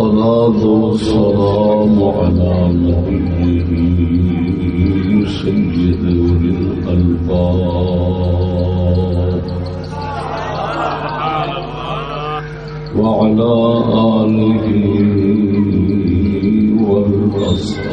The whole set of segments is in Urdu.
والصلاة والسلام على نبيه سيد الألباب وعلى آله والأصحاب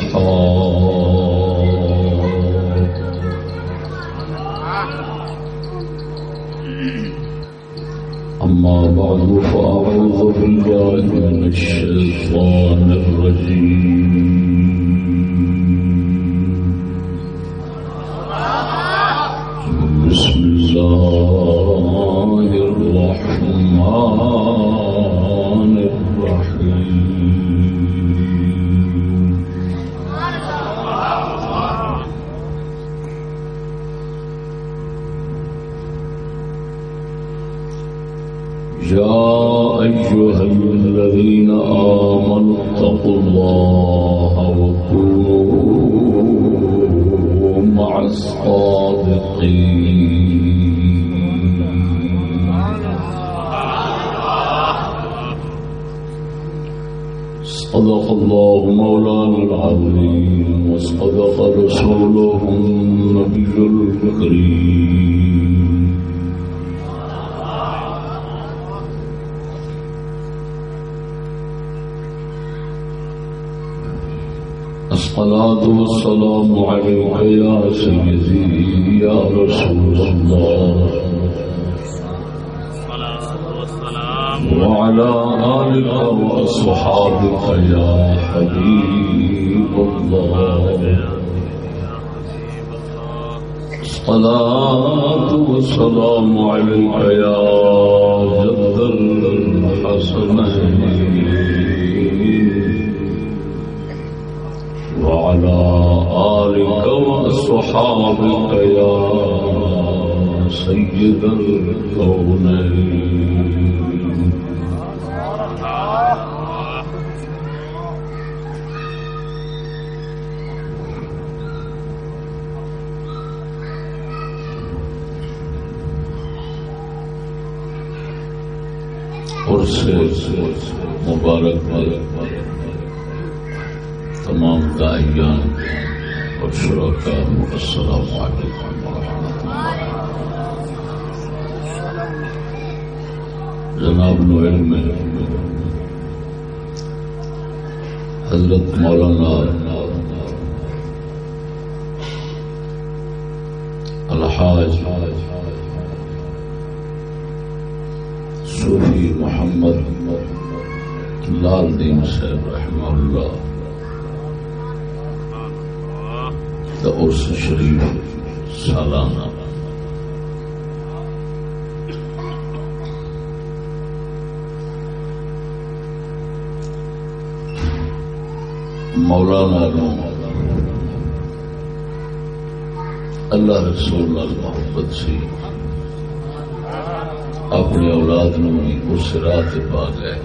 اپنی اولاد نو بھی اس راہ پا گئے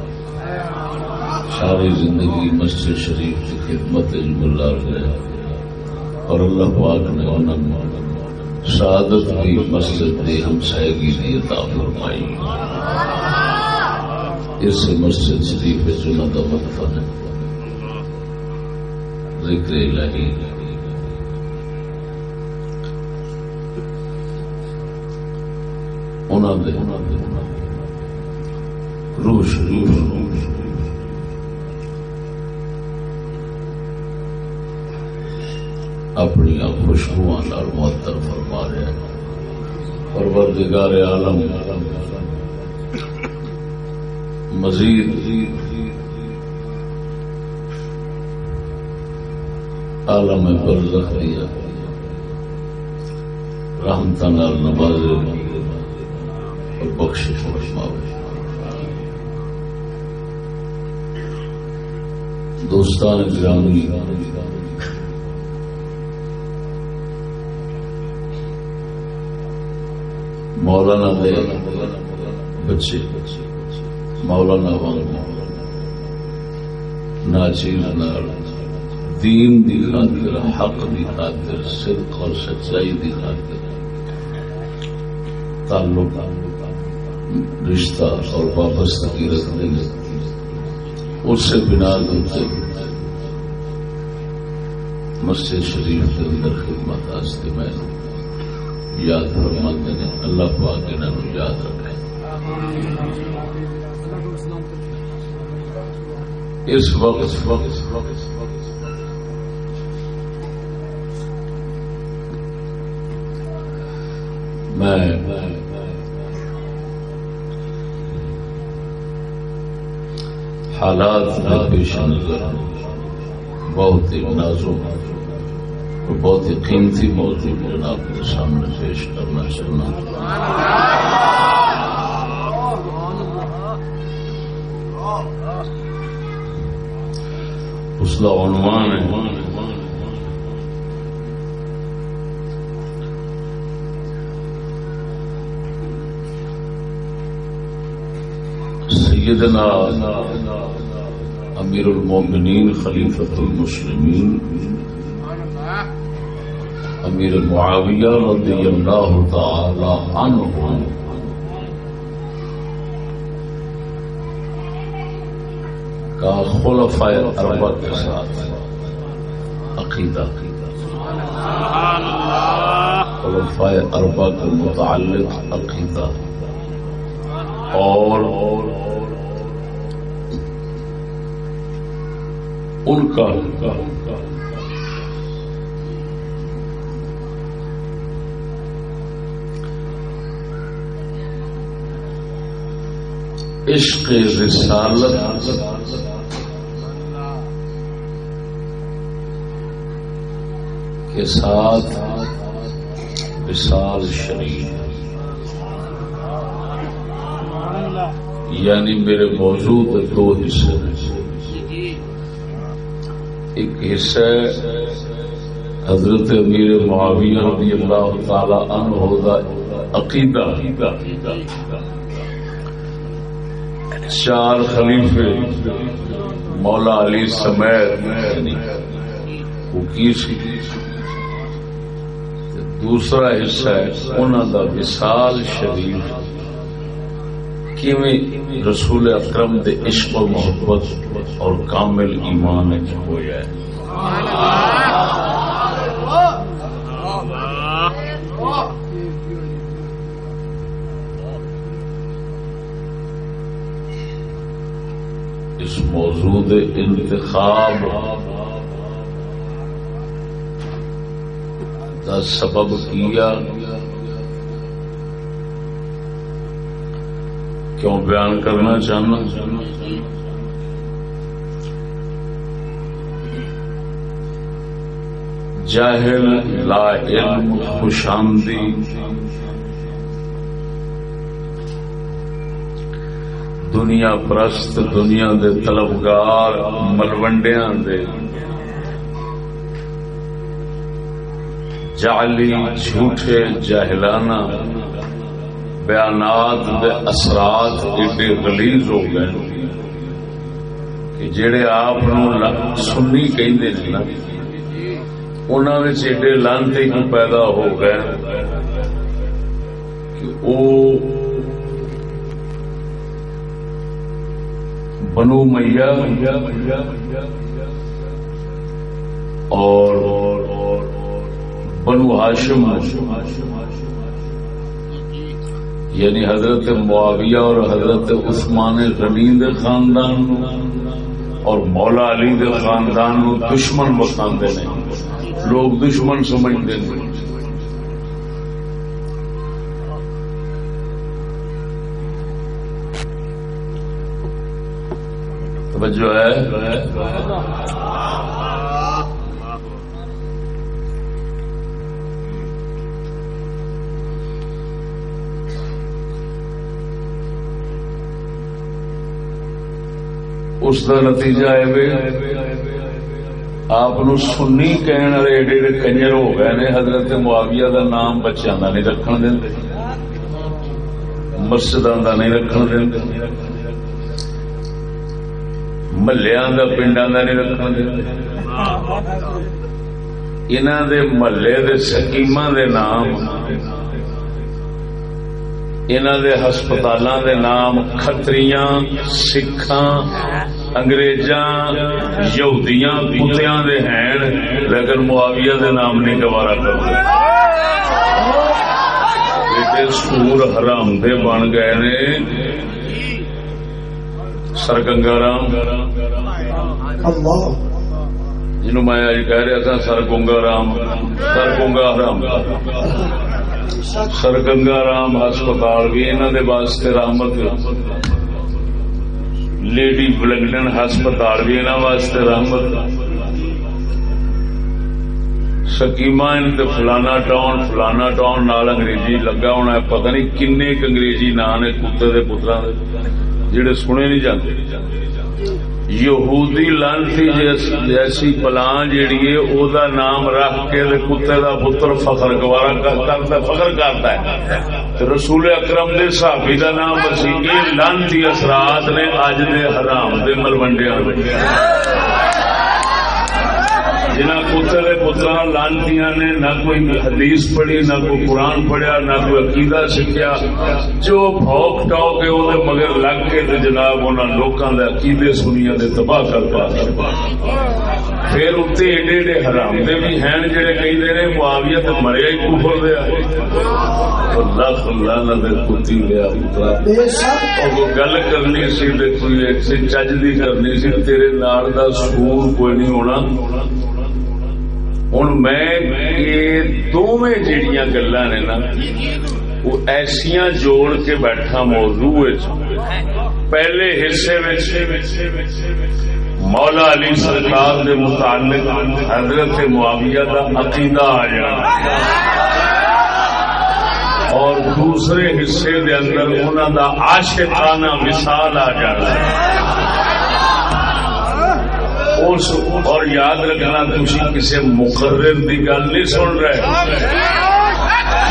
ساری زندگی مسجد شریف کی خدمت گزار گئے اور اللہ پاک نے انہوں شہادت کی مسجد کی ہمسائیگی کی عطا فرمائی۔ اس مسجد شریف جنہ کا مدفن ہے۔ ذکر الہی۔ انہوں نے روح شریف اپنی خوشبو معطر فرما رہے ہیں پروردگار عالم مزید عالم برزخ دیا رحمت نال نوازے اور بخش فرماوے دوستان گرامی، مولانا دے، بچے، مولانا وانگ ناچیز نال، دین دی خاطر، حق دی خاطر، صدق اور سچائی دی خاطر، تعلق رشتہ اور وابستگی رکھنے اس سے بنا دے مسجد شریف کے اندر خدمت میں یاد فرماتے ہیں اللہ پاک انہوں یاد رکھے۔ اس وقت وقت میں حالات پیش نظر بہت ہی نازک بہت ہی قیمتی موضوع جناب کے سامنے پیش کرنا چاہنا اس کا عنوان ہے۔ سیدنا امیر المومنین خلیفت المسلمین، امیر معاویہ رضی اللہ تعالی عنہ۔ کا خلفاء اربع کے ساتھ عقیدہ۔ خلفاء اربع کے متعلق عقیدہ۔ اور ان کا عشق رسالت کے ساتھ وشال شریف۔ یعنی میرے موجود دو حصے ایک حصہ حضرت امیر معاویہ رضی اللہ تعالی عنہ دا عقیدہ چار خلیفے مولا علی سمیت دوسرا حصہ ہے انہوں دا وصال شریف۔ کیویں رسول اکرم دے عشق و محبت اور کامل ایمان ہوا ہے۔ اس موضوع انتخاب کا سبب کیا؟ کیوں بیان کرنا چاہنا؟ جاہل لا علم خوشامدی دنیا پرست، دنیا دے طلبگار ملوڈیا دے۔ جعلی، جھوٹے، جاہلانہ، بیانات دے اثرات ایڈے غلیظ ہو گئے کہ جڑے آپ سنی کہندے جی نا انہوں نے ایڈے لانتے ہی پیدا ہو گئے کہ وہ بنو میاں اور بنو ہاشم یعنی حضرت معاویہ اور حضرت عثمان غنی دے خاندان اور مولا علی دے خاندان نو دشمن بخاندے نے لوگ دشمن سمجھتے ہیں۔ توجہ ہے؟ اس کا نتیجہ ہے۔ آپ سنی کہنے والے ایڈے ایڈے کنجر ہو گئے نے، حضرت معاویہ دا نام بچوں کا نہیں رکھن دیں مسجد کا نہیں رکھن دیں محلیا کا پنڈا کا نہیں رکھنا دے محلے دے سکیم دے نام انہوں دے ہسپتال دے نام کتری سکھاں انگریزاں یہودیاں کتیاں دے ہیں لیکن معاویہ دے نام نہیں گوارا کرتے سور حرام دے بن گئے نے سر گنگا رام جنو میں آج کہہ رہا تھا سر گنگا رام سر گنگا رام سر رام ہسپتال بھی انہوں نے واسطے رحمت لیڈی بلنگٹن ہسپتال بھی انہوں واسطے رحمت۔ سکیما فلانا ٹاؤن فلانا ٹاؤن نال انگریزی لگا ہونا ہے، پتہ نہیں کن انگریزی نا نے کتے دے پترا جڑے سنے نہیں جاتے یہودی لانتی جیسی پلان جیڑی ہے، او دا نام رکھ کے کتے دا پتر فخر گوارا کرتا فخر کرتا ہے۔ رسول اکرم دے صحابی دا نام مسیح لانتی اثرات نے اج دے حرام دے ملوڈیا جنہ پتر پترا لانتی نے نہ کوئی حدیث پڑھی، نہ کوئی قرآن پڑھیا، نہ کوئی عقیدہ سیکھا جو بھوک ٹاؤ کے وہ مگر لگ کے جناب انہوں لوگوں کے عقیدے سنیا دے تباہ کر پا پھر اتنے ایڈے ایڈے حرام دے بھی ہیں جڑے کہیں دے معاویہ تو مریا ہی کفر دیا لکھ لانا دے کتی لیا گل کرنی سی چج دی کرنی سی، تیرے نال دا سور کوئی نہیں ہونا۔ ہوں میں دونوں جہیا گلا نے نا وہ ایسیا جوڑ کے بیٹھا موضوع پہلے حصے مولا علی سرکار کے متعلق حضرت معاویہ کا عقیدہ آ جانا اور دوسرے حصے دے اندر انہوں کا عاشقانہ مثال آ جانا اور یاد رکھنا تھی کسی مقرر کی گل نہیں سن رہے۔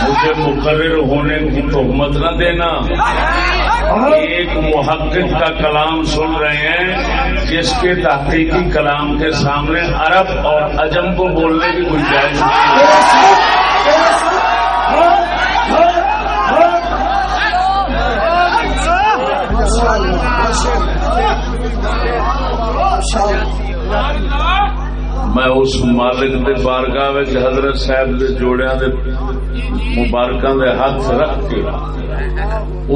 مجھے مقرر ہونے کی تہمت نہ دینا۔ ایک محقق کا کلام سن رہے ہیں، جس کے تحقیقی کلام کے سامنے عرب اور عجم کو بولنے کی گنجائش میں اس مالک دے بارگاہ حضرت صاحب دے جوڑیا دے مبارک دے ہاتھ رکھ کے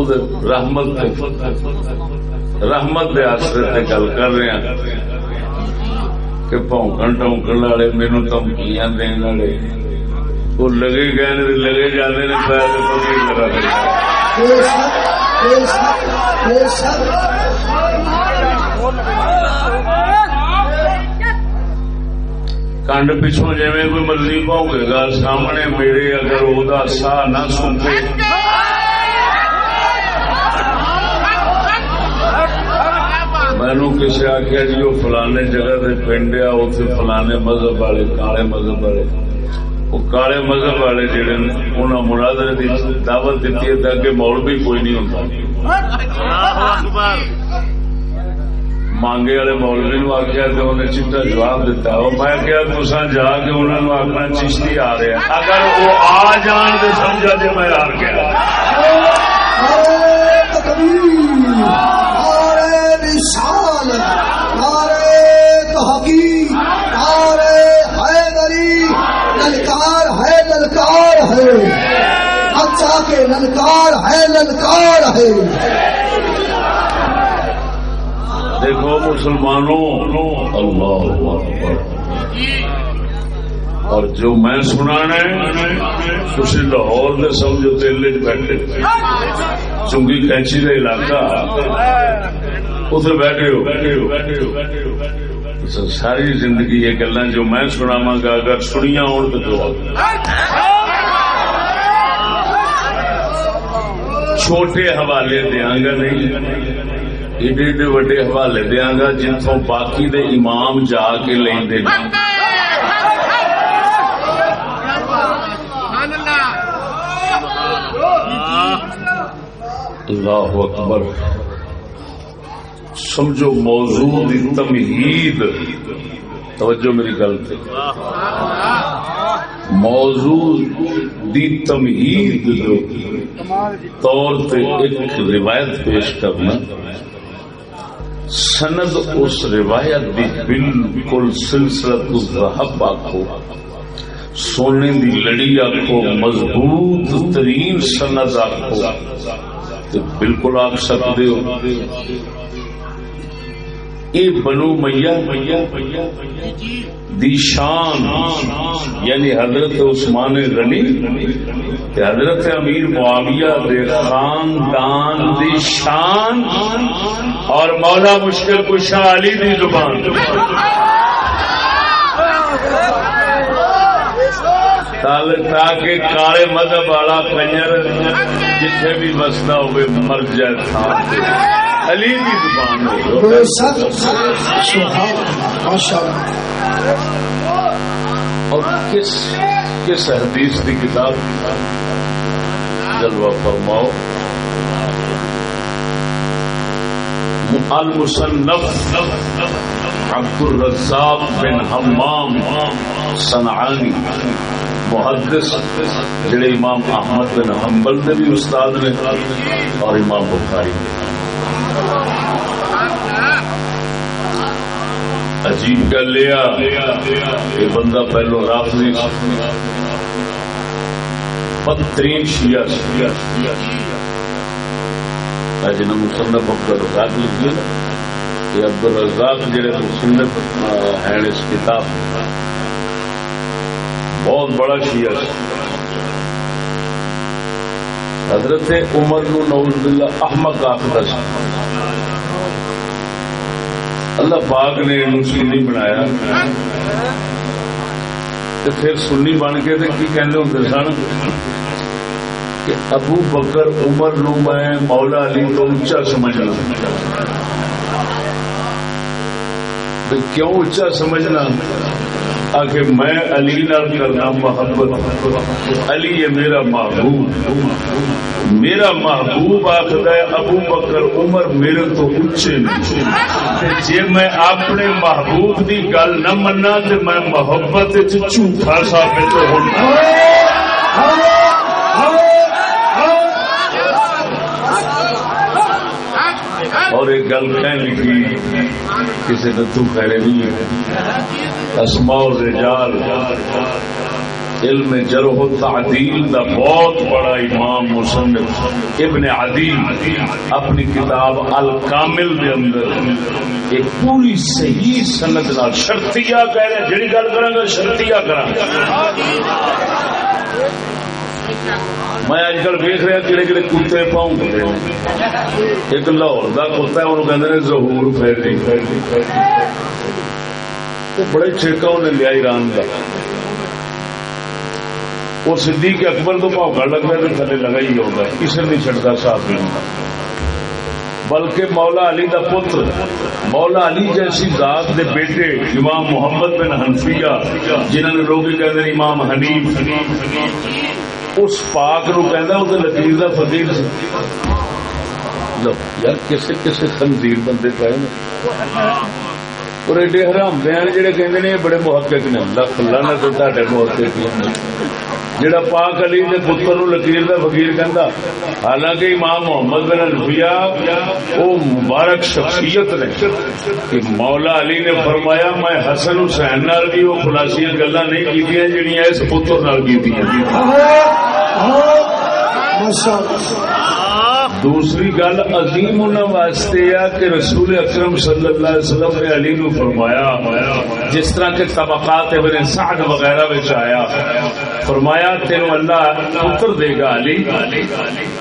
دے رحمت دے رحمت دے آسرے تے گل کر رہے ہیں کہ پونکن ٹونکن والے مینو دھمکیاں دین والے۔ وہ لگے گئے لگے جاتے ہیں پیر کنڈ پچھوں جی کوئی مرضی پاؤگے گا سامنے میرے اگر وہ سا نہ سنتے مینو کسی آخیا جی وہ فلانے جگہ سے پنڈ آ اتنے فلانے مذہب والے کالے مذہب والے وہ کالے مذہب والے جہے انہوں مناظر کی دعوت دیتی ہے تاکہ مول بھی کوئی نہیں ہوتا مانگے والے مولوی نو آخیا تو انہیں چیٹا جواب دیتا وہ میں کیا تسا جا کے انہوں نے آخنا چشتی آ رہا اگر وہ آ جان تو سمجھا جی میں ہار گیا للکار ہے للکار ہے اچھا کے للکار ہے للکار ہے۔ دیکھو مسلمانوں، اللہ اکبر۔ اور جو میں سنا تھی لاہور نے سمجھو تیلے بیٹھے۔ چنگی کینچی کا علاقہ اتنے بیٹھے ہو بیٹھے ہو بیٹھے ہو۔ ساری زندگی یہ گلا جو میں سنا گا، اگر سنیا ہو تو چھوٹے حوالے دیا گا نہیں۔ ایڈے ایڈے وڈے حوالے دیا گا جتوں باقی دے امام جا کے لے اللہ اکبر۔ سمجھو موضوع دی تمہید۔ توجہ میری گل موضوع دی تمہید طور پہ ایک روایت پیش کرنا۔ سند اس روایت دی بالکل سلسلت ذہب آخو سونے دی لڑی آخو مضبوط ترین سند آخو بالکل آکھ سکتے ہو۔ اے بنو میاں، دی شان یعنی حضرت عثمان غنی حضرت امیر معاویہ دے خاندان دی شان اور مولا مشکل کشا علی دی زبان۔ تاکہ کالے مذہب والا کنجر جتنے بھی مسئلہ ہوئے مر جائے۔ کی زبان اور کس کس حدیث کی کتاب جلوہ فرماؤ۔ المصنف عبد الرزاق بن حمام صنعانی محدث جڑے امام احمد بن حنبل نے بھی استاد نے اور امام بخاری نے۔ عجیب گل لیا یہ بندہ پہلو رافضی بدترین شیعہ جنہ مصنف عبد الرزاق لکھی یہ عبد الرزاق جڑے مصنف ہیں اس کتاب بہت بڑا شیعہ حضرت عمر نو نوز باللہ احمد آخر اللہ پاک نے انہوں سنی بنایا۔ پھر سنی بن کے کی کہنے ہوں سن؟ کہ ابو بکر عمر نو میں مولا علی کو اچا سمجھنا۔ کیوں اچا سمجھنا؟ کہ میں علی نال کرنا محبت. علی ہے میرا محبوب. میرا محبوب آخر ہے ابو بکر عمر میرے تو اچے جی میں اپنے محبوب کی گل نہ منا تو میں محبت جھوٹا ثابت ہونا. اور ایک گل کہنے کی کسی نے تو کہنے نہیں ہے۔ اسماء رجال علم جرح و تعدیل دا بہت بڑا امام مصنف ابن عدیل اپنی کتاب الکامل دے اندر ایک پوری صحیح سند نال شرطیہ کہہ رہے جڑی گل کراں گا شرطیہ کراں میں اج کل ویخ رہا کہڑے کہڑے کتے پاؤں ایک لاہور کا کتا ہے، انہوں کہ ظہور پھیری بڑے ٹھیکا انہیں لیا ایران کا وہ صدیق اکبر تو پاؤکا لگتا ہے تھلے لگا ہی ہوگا کسی نہیں چڑھتا صاحب بلکہ مولا علی دا پتر، مولا علی جیسی ذات دے بیٹے امام محمد بن حنفیہ جنہوں نے لوگ کہتے ہیں امام حنیف۔ اس پاک نو کہنا وہ لکیر کا فقیر سی۔ یار کسے کسے خنزیر بندے پائے پے اور ایڈے حرام دے جڑے کہندے نے بڑے محقق نے۔ لکھ لانا تو تہاڈے محقق جڑا پاک علی دے پتر نو لکیر دا فقیر کہندا، حالانکہ امام محمد بن الفیا او مبارک شخصیت نے۔ کہ مولا علی نے فرمایا، میں حسن حسین نال بھی وہ خلاصی گلاں نہیں کیتیاں جڑیاں اس پتر نال کیتیاں۔ دوسری گل عظیم انہوں واسطے آ کہ رسول اکرم صلی اللہ علیہ وسلم نے علی نو فرمایا، جس طرح کے طبقات ابن سعد وغیرہ وچ آیا، فرمایا تینو اللہ پتر دے گا علی،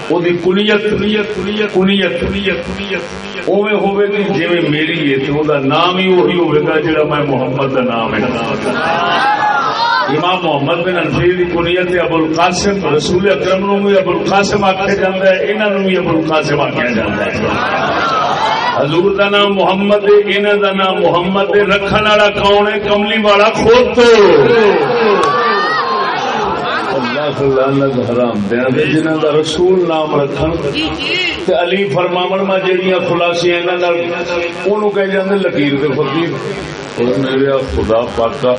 او دی کنیت کنیت کنیت کنیت اوے ہوے گی جویں میری ہے، تے او دا نام ہی وہی ہوے گا جڑا میں محمد دا نام ہے۔ امام محمد بن انفیر کی کنیت ابو القاسم، رسول اکرم نو بھی ابو القاسم آخیا جاتا ہے انہوں بھی ابو القاسم آخیا جاتا ہے۔ حضور دا نام محمد انہوں دا نام محمد رکھن والا کون ہے؟ کملی والا خود۔ تو جنہوں کا رسول نام رکھن۔ علی فرماون، میں جہاں خلاصیاں کہ لکیر کے فقیر میرے خدا پاکا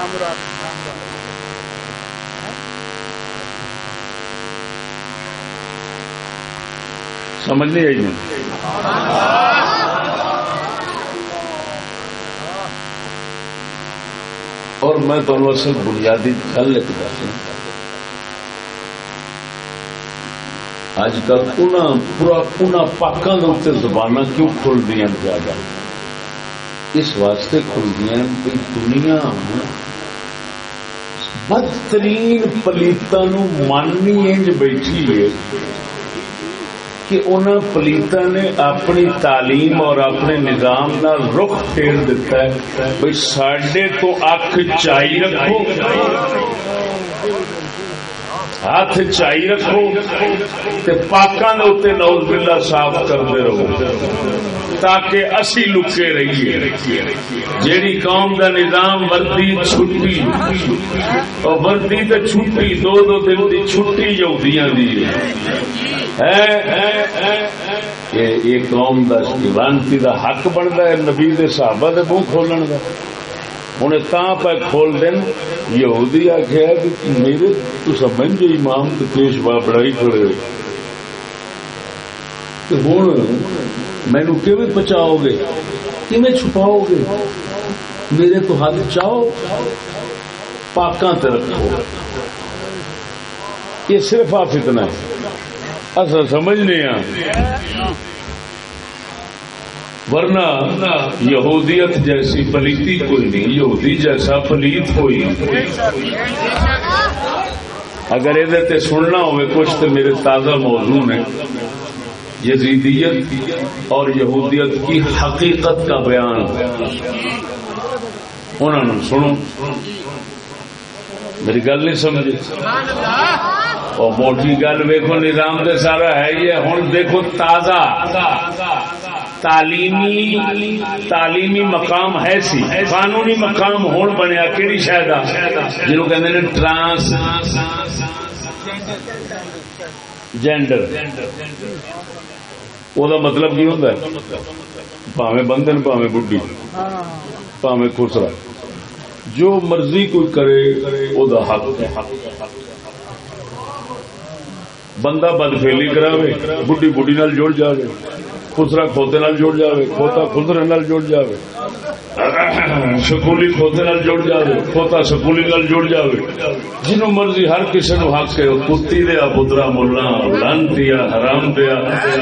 نامراد سمجھ نہیں آئی اور میں تمہیں سے بنیادی گل لکھ دیا اج کل انہوں پاکوں کے اتنے زبان کیوں کھل دیا زیادہ اس واسطے کھل دیا دنیا بدترین پلیتا نو ماننی انج بیٹھی ہے کہ ان پلیتا نے اپنی تعلیم اور اپنے نظام کا رخ پھیر دیتا ہے بھائی سڈے تو اک چائی رکھو ہاتھ چائی رکھو پاکوں کے اتنے نوز بلا صاف کرتے رہو تاکہ اسی لکے رہیے۔ جیڑی قوم دا نظام وردی چھٹی اور وردی تے چھٹی دو دو دن دی چھٹی جودیاں دی ہے۔ یہ قوم دا لانتی دا حق بنتا ہے، نبی دے صحابہ دے منہ کھولن دا۔ ہوں تا پہ کھول دین۔ یہودی آخیا کہ میرے تو سمجھ جو امام تو پیشوا بڑائی کھڑے ہوں مینو کی بچاؤ گے؟ کیون چھپاؤ گے؟ میرے تو ہاتھ چاہو پاکاں تے رکھو۔ یہ صرف آپ اتنا ہے۔ اصل سمجھنے ہاں ورنہ یہودیت جیسی پلیتی کوئی نہیں، یہودی جیسا پلیت کوئی اگر یہ سننا ہوئے کچھ تو میرے تازہ موضوع نے۔ یزیدیت اور یہودیت کی حقیقت کا بیان۔ انہوں نے سنو۔ میری گل نہیں سمجھے۔ اور موٹی گل ویکو نظام سے سارا ہے یہ ہوں دیکھو تازہ۔ تعلیمی تعلیمی مقام ہے سی۔ قانونی مقام ہون بنیا کہڑی شاید جنہوں کہ ٹرانس جینڈر وہ مطلب کی ہوتا ہے؟ پاوے بندن پاوے بڈی پاوے خسرا جو مرضی کوئی کرے وہ حق ہے۔ بندہ بد فیلی کراوے بڈی بڈی نال جڑ جائے خسرا کھوتے نال جڑ جائے کھوتا خسرے نال جڑ جائے سکولی کھوتے نال جڑ جائے کھوتا سکولی نال جڑ جائے جنو مرضی ہر کسی نو حق ہے کتی دیا پترا ملا لن دیا حرام دیا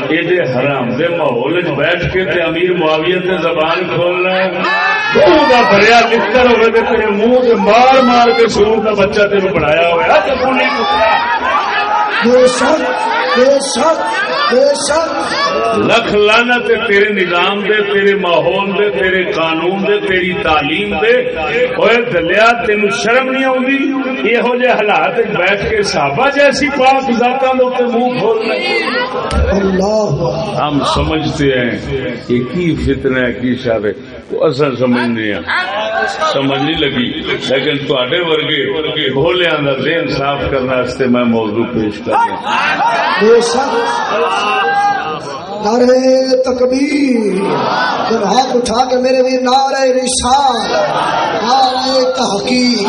ایڈے حرام دے ماحول بیٹھ کے تے امیر معاویت نے زبان کھولنا بھریا لکھر ہوئے تیرے منہ سے مار مار کے سور کا بچہ تین بنایا ہوا سکولی پترا لکھ لانا تے تیرے نظام دے تیرے ماحول دے تیرے قانون دے تیری تعلیم دے۔ ہوئے دلیا تین شرم نہیں آتی یہو جہ حالات بیٹھ کے صحابہ جیسی پاک ذاتا لوگ منہ کھول ہم سمجھتے ہیں کہ کی فتنہ ہے کی وہ اصل سمجھنے ہیں۔ سمجھ نہیں لگی۔ لیکن تے ورگے کا دین صاف کرنے میں موضوع پیش کر نعرے تکبیر۔ جب ہاتھ اٹھا کے میرے بھی رسال تحقیق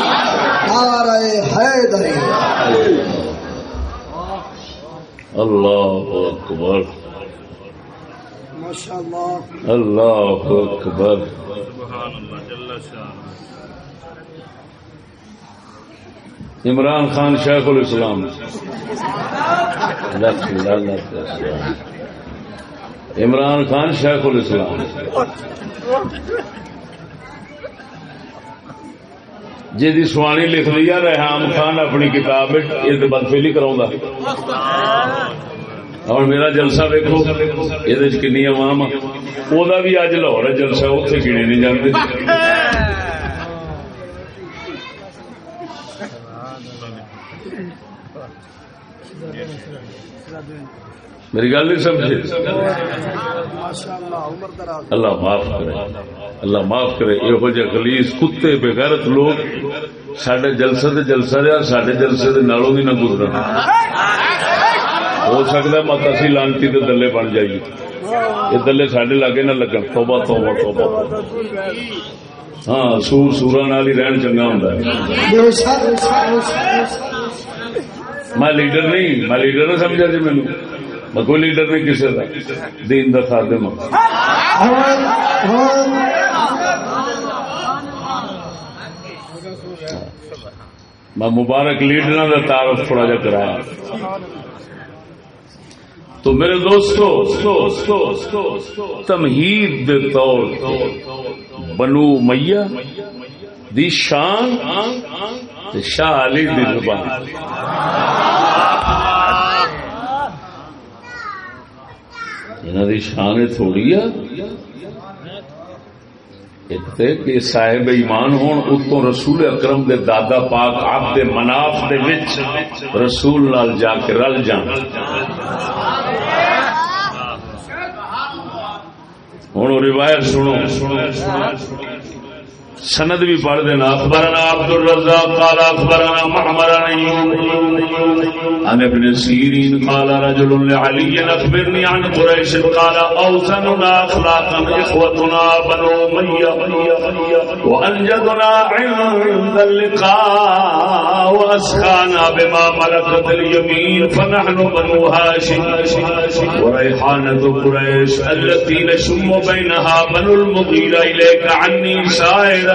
اللہ اکبر۔ اللہ اکبر۔ عمران خان شیخ الاسلام۔ عمران خان شیخ الاسلام۔ جی سوانی لکھ لیا ریحام خان اپنی کتاب یہ بدفیلی کرا اور میرا جلسہ ویکو یہ کنی عوام وہ بھی اج لاہور ہے، جلسہ اتنے گنے نہیں جانتے میری گل نہیں سمجھے؟ اللہ معاف کرے، اللہ معاف کرے، یہو جہ خلیس کتے بغیرت لوگ سڈے جلسے جلسہ رہا سڈے جلسے نالوں بھی نہ گزرنا ہو سکتا ہے مت اسی لانتی کے دلے بن جائیے یہ دلے سڈے لاگے نہ لگن توبہ توبہ توبہ ہاں سور سورا نال ہی رہن چنگا ہوں میں لیڈر نہیں میں لیڈر نہ سمجھا جی مینو میں کوئی لیڈر نہیں کسی کا دین کا خادم میں مبارک لیڈر کا تعارف تھوڑا جا کرایا تو میرے دوستو، تمہید دے طور بنو میاں دی شان شاہ علی دی زبان۔ انہوں دی شان تھوڑی ہے ایک کہ صاحب ایمان ہون اتوں رسول اکرم دے دادا پاک آپ دے مناف دے وچ رسول نال جا کے رل جان۔ ہوں روایت سنو۔ سند بھی پڑھ دینا. اخبرنا عبد الرزاق قال اخبرنا محمد عن ابن سيرين قال رجل لعلي اخبرني عن قريش قال اوزننا اخلاقا اخوتنا بنو اميه وانجدنا عند اللقاء واسخانا بما ملكت اليمين فنحن بنو هاشم وريحانه قريش التي نشم بينها بنو المغيره اليك عني سائر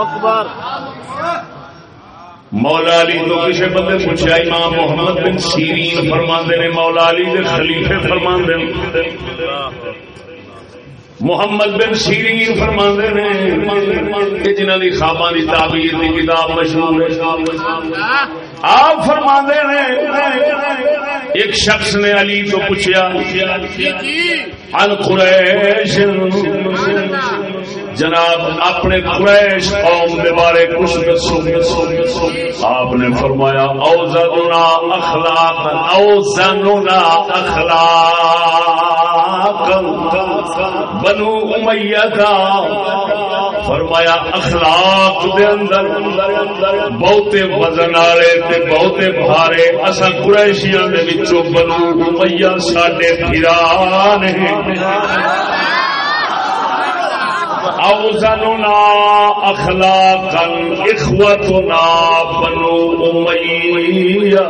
اکبر مولا علی تو کسی بندے پوچھا امام محمد بن سیرین فرماندے نے مولا علی دے خلیفے فرماندے محمد بن سیرین فرماندے نے جنہاں دی خواباں دی تعبیر دی کتاب مشہور ہے آپ فرماندے نے ایک شخص نے علی تو پوچھا ان قریش؟ جناب، اپنے قریش قوم کے بارے کچھ دسو۔ آپ نے فرمایا، اوزننا اخلاق اوزننا اخلاق بنو امیہ کا فرمایا، اخلاق دے اندر بہتے وزن والے تے بہتے بھارے اسا قریشیاں دے وچوں بنو امیہ ساڈے پھرا نے اوزننا اخلاقا اخوتنا بنو امیہ۔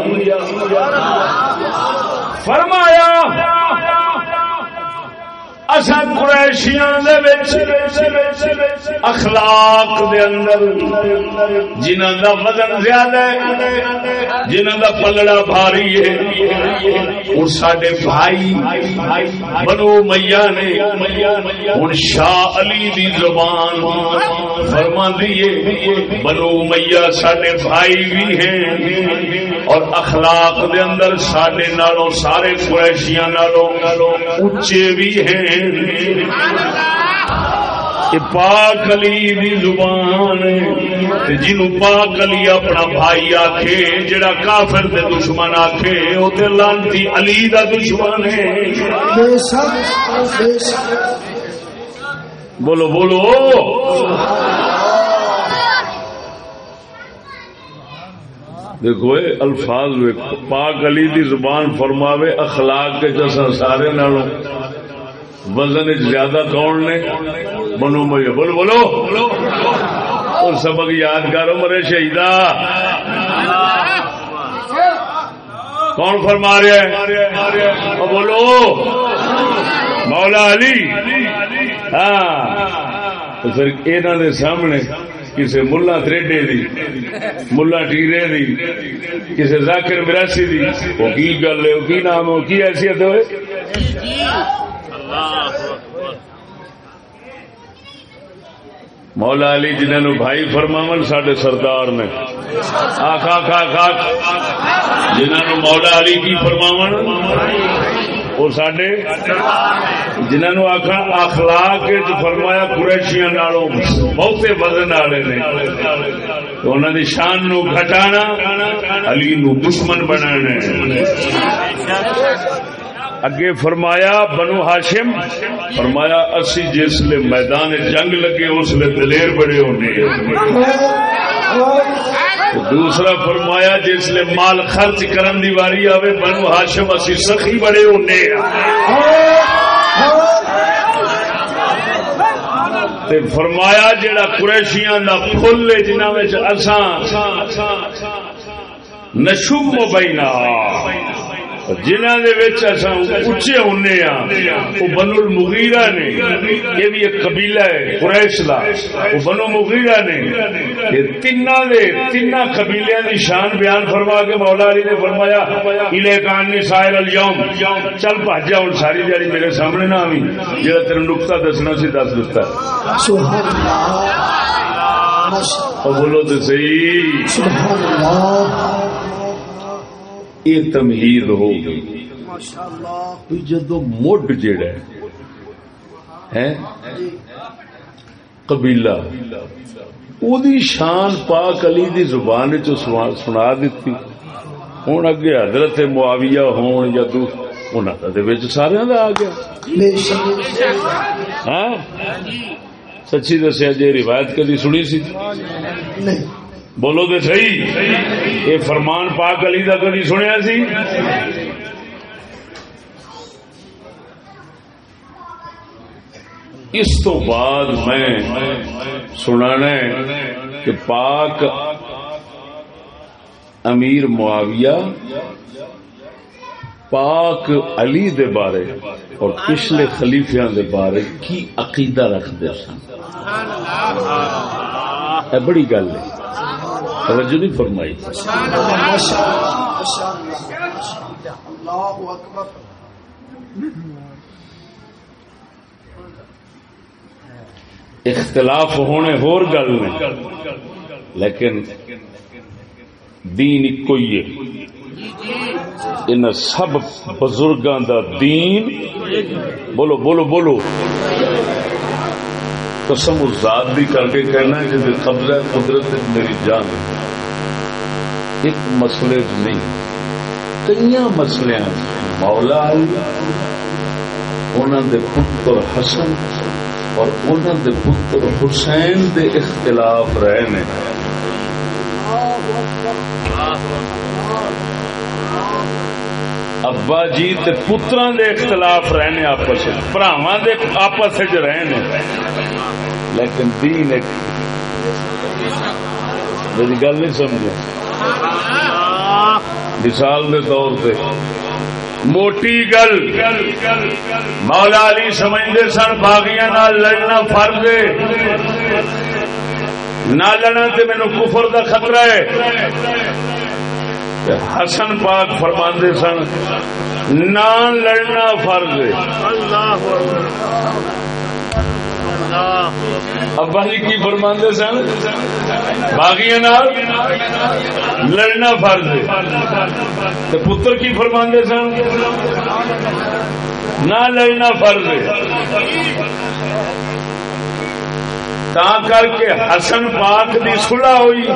فرمایا اصا قریشیاں اخلاق دے اندر جنہ دا وزن زیادہ ہے جنہ دا پلڑا بھاری ہے، اور سڈے بھائی بنو میاں نے ہوں شاہ علی دی زبان فرما دیے بنو میاں سڈے بھائی بھی ہیں اور اخلاق دے اندر سڈے نالوں، سارے قریشیاں نالوں اچے بھی ہیں۔ پاک علی دی زبان جنو پاک علی اپنا بھائی آکھے، جڑا کافر دے دشمن آکھے، او تے لانتی علی دا دشمن ہے۔ بولو بولو۔ دیکھو الفاظ پاک علی دی زبان فرماوے، اخلاق کے جیسا سارے نالوں۔ وزن زیادہ کون نے بنو مجھے بولو۔ بولو اور سبق یاد کرو مرے شہیدا کون فرما رہا ہے؟ بولو۔ مولا علی۔ ہاں۔ پھر یہاں دے سامنے کسی ملا تریڈے دی، ملا ٹیرے دی کسی ذاکر مراسی دی۔ وہ کی گل ہے؟ وہ کی نام ہے؟ وہ کی حیثیت ہوئے مولا علی جنہوں بھائی فرماون سڈے سردار نے۔ آخ آخ آخ آخ جنہوں مولا علی کی فرماون؟ وہ سڈے جنہوں آخا اخلاق فرمایا قریشیاں نالوں بہتے وزن والے نے۔ انہوں نے شان نو گھٹانا، علی نو دشمن بنانا اگے فرمایا، بنو ہاشم، فرمایا، اسی جس لے میدان جنگ لگے، اس لے دلیر بڑے ہونے دوسرا فرمایا، جس لے مال خرچ کرن دی واری آوے، بنو ہاشم، اسی سخی بڑے ہونے تے فرمایا جڑا قریشیاں دا پھل جنہاں وچ اساں نشم بینا۔ جنہ اچے ہونے وہ بنو المغیرہ نے یہ بھی ایک قبیلہ ہے قریش دا وہ بنو مغیرہ نے۔ یہ تین دے تین قبیلے دی شان بیان فرما کے مولا علی نے فرمایا الے کان سائر اليوم چل بھاجا ہوں ساری دیاری میرے سامنے نہ آئی جا تیرے نقطہ دسنا سی دس دتا سبحان اللہ بولو تو صحیح۔ سبحان اللہ۔ یہ تمہید ہو گئی جدو مڈ جڑا ہے قبیلہ دی شان پاک علی دی زبان چ سنا دیتی ہوں اگے حضرت معاویہ ہون یا سارا دا آ گیا۔ ہاں؟ سچی دسیا جی روایت کدی سنی سی؟ نہیں۔ بولو تو صحیح؟ یہ فرمان پاک علی کا کدی سنیا سی؟ اس تو بعد میں سنانا کہ پاک امیر معاویہ پاک علی دے بارے اور پچھلے خلیفیا دے بارے کی عقیدہ رکھتے سن بڑی گل ہے۔ توجہ نہیں فرمائی۔ اختلاف ہونے ہور گل میں لیکن دین ایک ہی ہے۔ ان سب بزرگاں دا دین۔ بولو بولو بولو۔ قسم ذات بھی کر کے کہنا جس قبضہ قدرت میری جان ایک مسئلے نہیں کئی مسئلے مولا علی انہوں دے پتر حسن اور انہوں دے پتر حسین دے اختلاف رہے نے۔ ابا جی تے پترا دے اختلاف رہنے آپس براوا دے آپس رہنے لیکن دین ایک، میری گل نہیں سمجھا مثال کے طور پہ موٹی گل۔ مولا علی سمجھتے سن، باغیاں لڑنا فرض نہ لڑنا تو مینو کفر دا خطرہ ہے۔ حسن پاک فرماندے سن، نہ لڑنا فرض ابا جی کی فرماندے سن؟ باغیاں لڑنا فرض پتر کی فرماندے سن؟ نہ لڑنا فرض تا کر کے حسن پاک دی سلح ہوئی۔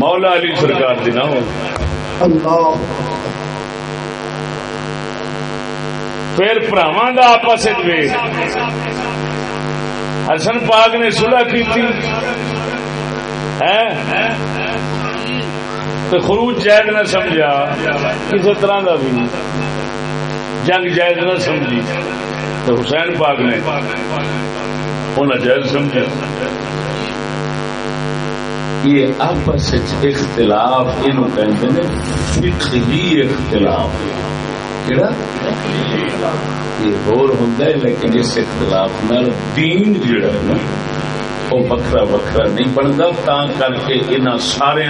مولا علی سرکار دی نہ ہو پھر پراواں دا آپس حسن پاک نے سلح کی تھی تو خروج جائز نہ سمجھا۔ کسی طرح کا بھی۔ جنگ جائز نہ سمجھی۔ تو حسین پاک نے انہیں جائز سمجھا۔ یہ آپس اختلاف یہ فقہی اختلاف۔ یہ ہور لیکن اس اختلاف نال دین جڑا نا، وہ وکرا وکرا نہیں بنتا تا کر کے ان سارے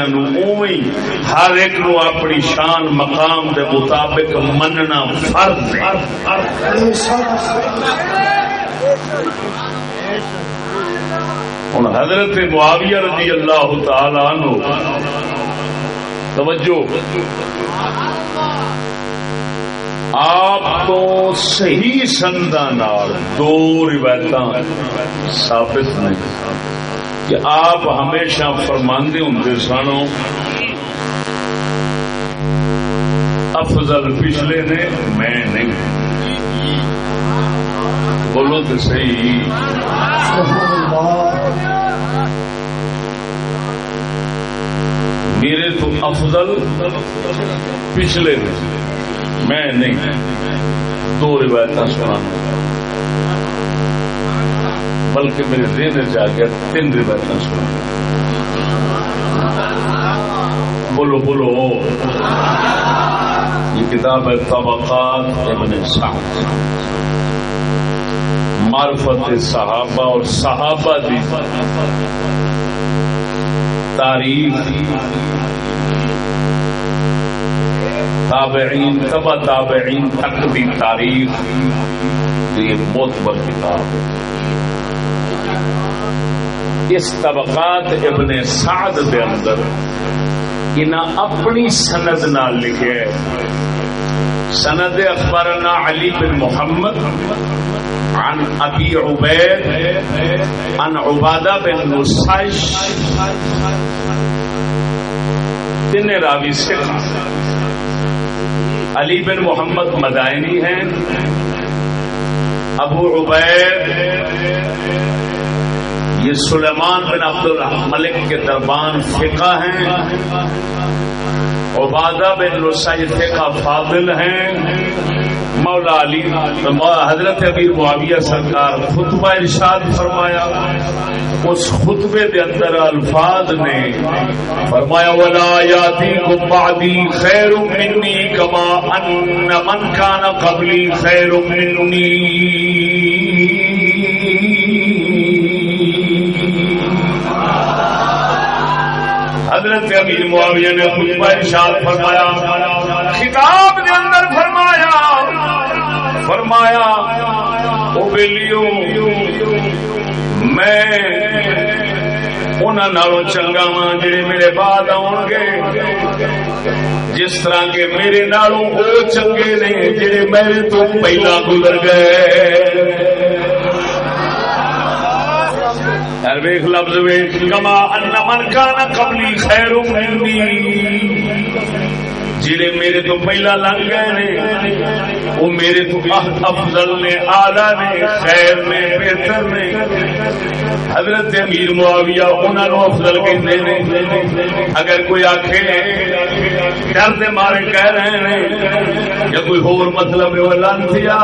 ہر ایک نو اپنی شان، مقام دے مطابق مننا فرض ہوں حضرت معاویہ رضی اللہ تعالی عنہ، توجہ۔ آپ تو صحیح سندا دو روایت ثابت نہیں کہ آپ ہمیشہ فرماندے ہوں سنو افضل پچھلے نے میں نہیں بولو تو صحیح میرے تو افضل پچھلے نے میں نہیں. دو روایت سنا بلکہ میرے ذہن سے آ گیا تین روایت سن بولو بولو یہ کتاب ہے طبقات ابن سعد. معرفت صحابہ اور صحابہ دی تاریخ. تابعین تبا تابعین تک دی تاریخ۔ یہ موتبر کتاب ہے۔ اس طبقات ابن سعد دے اندر انہیں اپنی سند نال لکھے سند اخبارنا علی بن محمد، عن ابي عبيد عن عبادة بن نصيش تین راوی سے علی بن محمد مدائنی ہیں، ابو عبید یہ سلیمان بن عبد الملک کے دربان فقہ ہیں، عبادہ بن رسائی فقہ فاضل ہیں مولا علی حضرت ابیر معاویہ سرکار خطبہ ارشاد فرمایا۔ اس خطبے دے اندر الفاظ نے فرمایا، ولا یاتی بعدی خیر منی کما ان من کان قبلی خیر منی حضرت امیر معاویہ نے خطبہ ارشاد فرمایا فرمایا، او بیلیو میں انہاں نالوں چنگا ہاں جڑے میرے بعد آؤ گے۔ جس طرح کے میرے نالوں وہ چنگے نے جڑے میرے تو پہلا گزر گئے۔ ویخ لفظ ویخ کما ان من کانا قبلی خیر جڑے میرے تو پہلا لنگ گئے نے، وہ میرے تو افضل نے آلہ نے، خیر نے، بہتر نے۔ حضرت امیر معاویہ انہوں نے افضل کہتے ہیں اگر کوئی آخے ڈر دے مارے کہہ رہے ہیں، یا کوئی ہور مطلب ہے، وہ لانتیا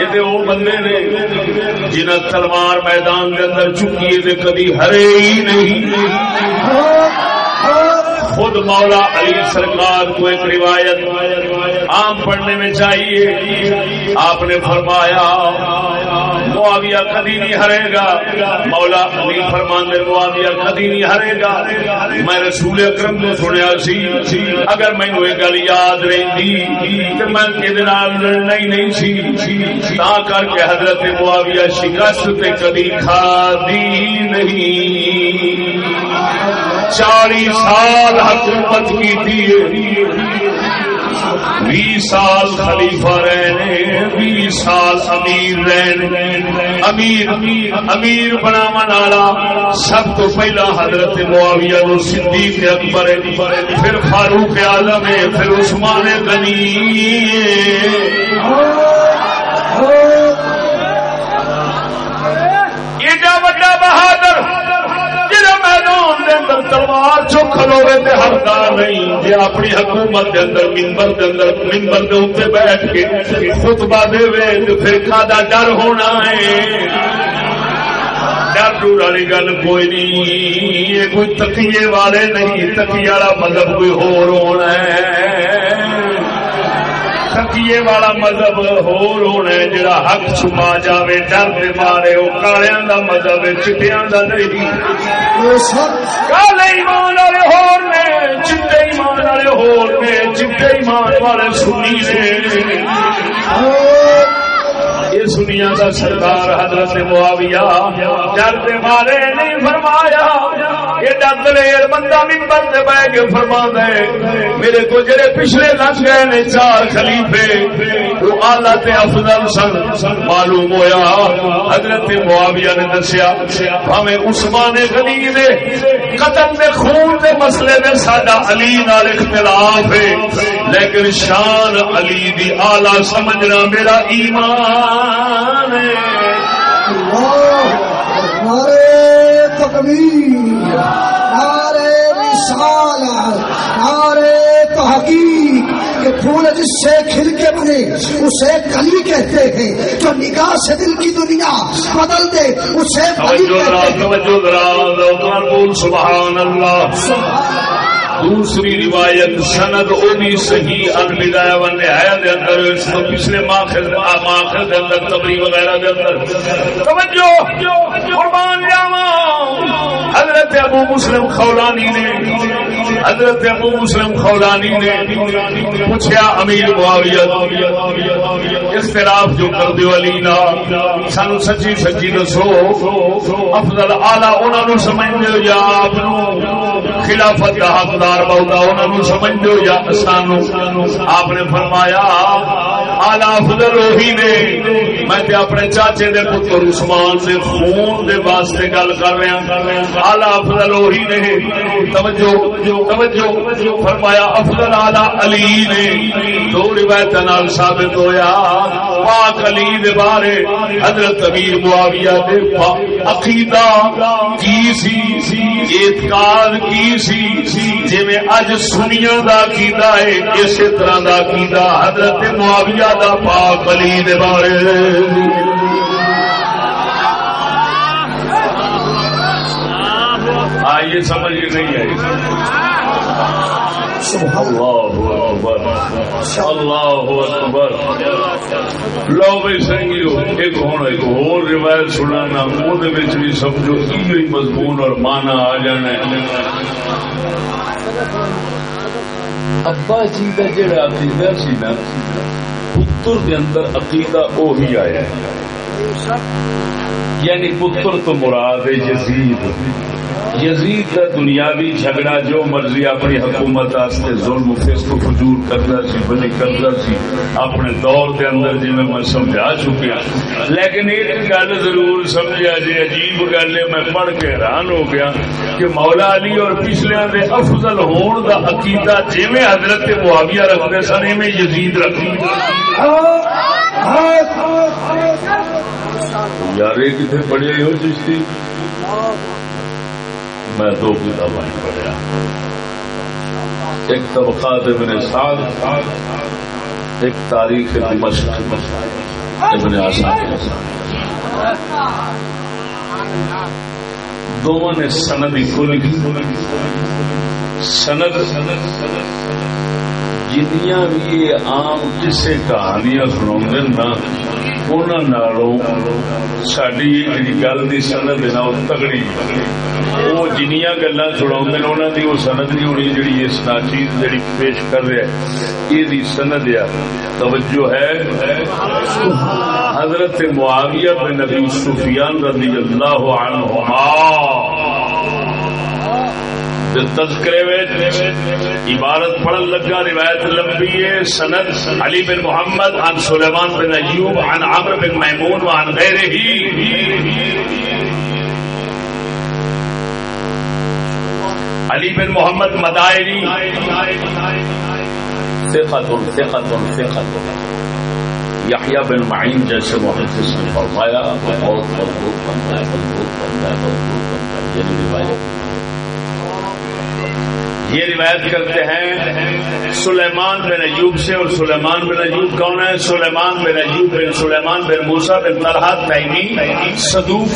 یہ وہ بندے نے جنہ تلوار میدان کے اندر چکی ہے کبھی ہرے ہی نہیں۔ خود مولا علی سرکار کو ایک روایت عام پڑھنے میں چاہیے۔ آپ نے فرمایا، معاویہ کدی نہیں ہرے گا۔ مولا علی فرمان دے معاویہ کدی نہیں ہرے گا۔ میں رسول اکرم کو سنیا سی، اگر مینو یہ گل یاد رہی تو میں یہ لڑنا ہی نہیں سی۔ تا کر کے حضرت معاویہ شکست کبھی کھا دی نہیں۔ چالی سال حکومت کی تھی۔ بھی سال خلیفہ رہنے بھی سال امیر رہنے۔ امیر امیر بنا منالا سب تو پہلا حضرت معاویہ نو صدیق اکبر، پھر فاروق اعظم، پھر عثمان غنی۔ ایڈا وڈا بہادر میدان دے اندر تلوار چک کھلوے تے ہردا نہیں۔ جے اپنی حکومت دے اندر، منبر دے اندر، منبر دے اوپر بیٹھ کے خطبہ دے وے تے پھر کھادا ڈر ہونا ہے۔ ڈر ڈر والی گل کوئی نہیں۔ یہ کوئی تکیے والے نہیں تکیے والا مطلب کوئی ہور ہونا ہے۔ خکیے والا مذہب ہور ہونا ہے جڑا حق چھپا جاوے، ڈر دے مارے، او کالیاں دا مذہب چٹیاں دا نہیں۔ کالے ایمان والے ہور نے، چٹے ایمان والے ہور نے، چٹے ایمان والے سنی نے۔ یہ سنیا کا سردار حضرت معاویہ ڈر دے مارے نہیں فرمایا۔ ایڈا دلیر بندہ ممبر سے بہ کے فرما دے میرے کو جڑے پچھلے لگ گئے نے چار خلیفے، وہ آلہ تے افضل سن۔ معلوم ہویا، حضرت معاویہ نے دسیا ہمیں عثمان غنی نے قتل دے خون دے مسئلے میں ساڈا علی نال اختلاف ہے۔ لیکن شان علی دی آلہ سمجھنا میرا ایمان۔ ہے نعرے تکبیر نعرے تحقیق کہ پھول جس سے کھل کے بنے اسے کلی کہتے ہیں جو نگاہ سے دل کی دنیا بدل دے اسے کہتے ہیں۔ ذرا بول سبحان اللہ۔ دوسری روایت، سند اونی صحیح البدایہ و نہایہ دے اندر، اس کو پچھلے ماخذ ماخذ دے اندر تبری وغیرہ دے اندر۔ توجہ! قربان جاواں! حضرت ابو مسلم خولانی نے، حضرت ابو مسلم خولانی نے پوچھا امیر معاویہ، اختلاف جو کر دیو علی نا، سانو سچی سچی دسو، افضل اعلی انہاں نو سمجھدے ہو یا آپ نو خلافت دا حقدار بہتا انہاں نو سمجھدے ہو یا سانو آپ نے فرمایا اعلی افضل وہی نے۔ میں تے اپنے چاچے دے پتر عثمان دے خون دے واسطے گل کر رہا ہوں۔ اعلی افضل وہی نے۔ توجہ توجہ۔ فرمایا، افضل اعلی علی نے۔ دو روایت نال ثابت ہویا۔ پاک علی دے بارے حضرت امیر معاویہ دے عقیدہ کی سی؟ اعتقاد کی سی؟ جی اج سنیا دا عقیدہ ہے، اسی طرح دا عقیدہ حضرت معاویہ دا پاک علی دے بارے۔ آئیے سمجھ نہیں آئی۔ اللہ۔ اکبر۔ اللہ اکبر۔ لو بھائی سنگیو، ایک ہوں ایک اور روایت سنانا وہ بھی سمجھو یہ مضمون اور مانا آ جانا ابا جی کا جڑا عقیدہ سی نا، پتر دے اندر عقیدہ وہی آیا ہے۔ یعنی پتر تو مراد ہے یزید۔ یزید کا دنیاوی جھگڑا جو مرضی اپنی حکومت واسطے ظلم فسق و فجور کرتا سی، بنی کرتا سی، اپنے دور کے اندر جی میں سمجھا چکیا۔ لیکن ایک گل ضرور سمجھا جی عجیب گل ہے، میں پڑھ کے حیران ہو گیا کہ مولا علی اور پچھلے دے افضل ہون دا عقیدہ جی میں حضرت معاویہ رکھتے سن میں یزید رکھی یار کتنے پڑھے ہو چشتی؟ میں دو کتابیں پڑھیا ایک طبقات ابن سعد، ایک تاریخ دمشق، ابن آسان دونوں نے سند ہی کو لکھی سند جنیاں بھی یہ عام کسے کہانیاں سنا نا ساری جی گل کی سند ہے نا وہ تگڑی وہ جنیا گلا سنا کی وہ سند نہیں ہونی جی اس چیز جی پیش کر رہا یہ سند آ توجہ ہے حضرت معاویہ بن نبی سفیان رضی اللہ عنہما تذکرے عبارت پڑھن لگا روایت لمبی ہے سند علی بن محمد عن سلیمان بن ایوب عن عمر بن میمون وعن غیرہ علی بن محمد مدائری ثقت ثقت ثقت یحییٰ بن معین جیسے محدث نے فرمایا بہت مضبوط بنتا ہے مضبوط بنتا ہے مضبوط بنتا ہے یعنی روایت یہ روایت کرتے ہیں، سلیمان بن ایوب سے اور سلیمان بن ایوب کون ہے سلیمان بن ایوب بن سلیمان بن موسا بن طرح تیمی، صدوق،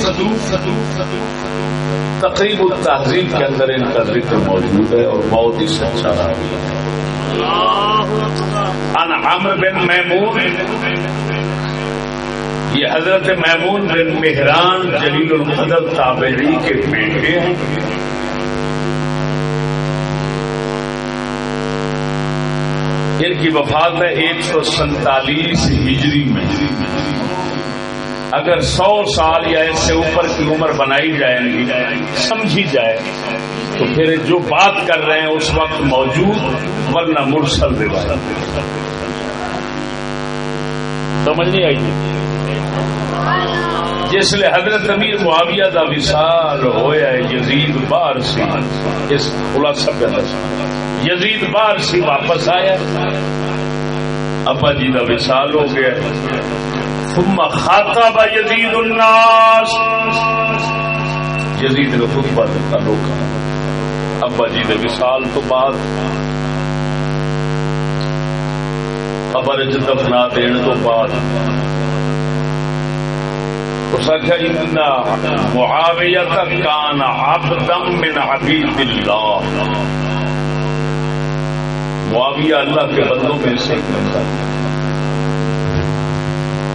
تقریب التہذیب کے اندر ان کا ذکر موجود ہے اور بہت ہی سچا اچھا راوی ہے۔ ان عمر بن میمون، یہ حضرت میمون بن مہران جلیل القدر تابعی کے بیٹے ہیں۔ ان کی وفات ہے ایک سو سینتالیس ہجری میں۔ اگر سو سال یا اس سے اوپر کی عمر بنائی جائے گی سمجھی جائے، تو پھر جو بات کر رہے ہیں اس وقت موجود، ورنہ مرسل روایت۔ سمجھ نہیں آئی؟ جس لیے حضرت امیر معاویہ کا وشال ہوا ہے یزید باہر سے، اس خلاصہ پہ۔ یزید باہر سی واپس آیا۔ ابا جی کا وشال ہو گیا۔ ثم خاطب یزید الناس۔ یزید نے خطبہ دیتا لوگ ابا جی کے وشال تو بعد۔ قبر چ دفنا دین تو بعد۔ اس آخیا معاویت کان عبدم من عبید اللہ۔ معاویہ اللہ کے بندوں میں سے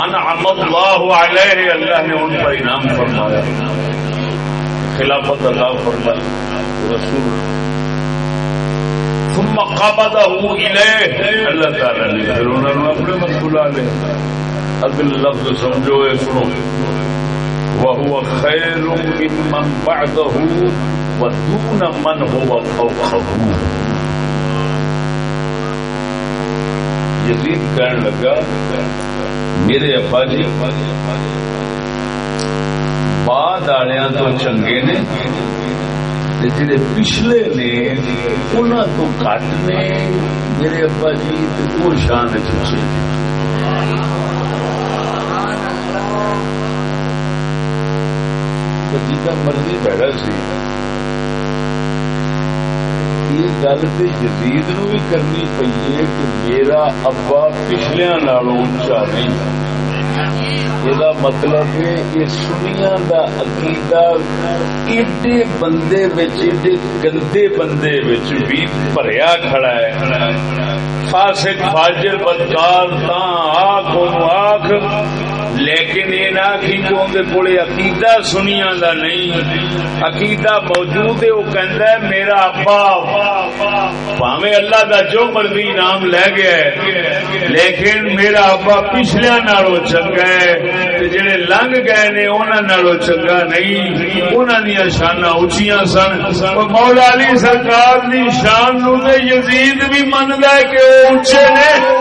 انعم اللہ علیہ، اللہ نے ان پر انعام فرمایا۔ خلافت اللہ فرمائی۔ رسول۔ ثم قبضه الیہ۔ اللہ تعالی نے پھر انہوں نے اپنے مسئولہ لے اگل لفظ سمجھو اے سنو۔ وهو خير ممن بعده ودون من هو فوقه۔ یزید کہنے لگا، میرے ابا جی بعد والوں تو چنگے نے جڑے پچھلے نے انہوں تو گھٹ نے، میرے ابا جی وہ شان چچے۔ جیتا مرضی بیٹھا سی۔ یہ گل تو جدید نو بھی کرنی پی ہے کہ میرا ابا پچھلیا نالوں اچا نہیں یہ مطلب ہے یہ سنیا دا عقیدہ ایڈے بندے ایڈے گندے بندے بھی بھریا کھڑا ہے فاسق فاجر بدکار تا آخ آخ لیکن یہ نہ کہ اندر کول عقیدہ سنیا دا نہیں، عقیدہ موجود ہے، وہ کہندا ہے میرا ابا پاوے اللہ دا جو مرضی نام لے گیا ہے، لیکن میرا ابا پچھلے نالوں چنگا ہے۔ جڑے لنگ گئے نے، انہاں نالوں چنگا نہیں۔ انہاں دی شاناں اونچیاں سن۔ مولا علی سرکار دی شان نو تے یزید بھی مندا ہے کہ اونچے نے۔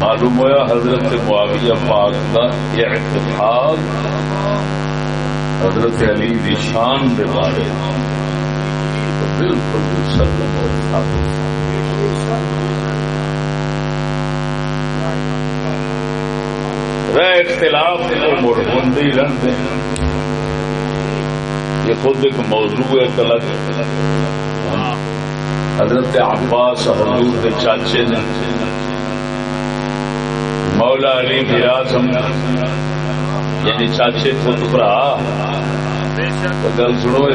معلوم ہوا حضرت معاویہ پاک کا یہ حضرت علی دی شان دے بارے بالکل مسلم اور ثابت رہ اختلاف کو مڑ بندی رہتے یہ خود ایک موضوع ہے الگ حضرت عباس حضور کے چاچے نے مولا علی میراث یعنی چاچے خود برا گل سنو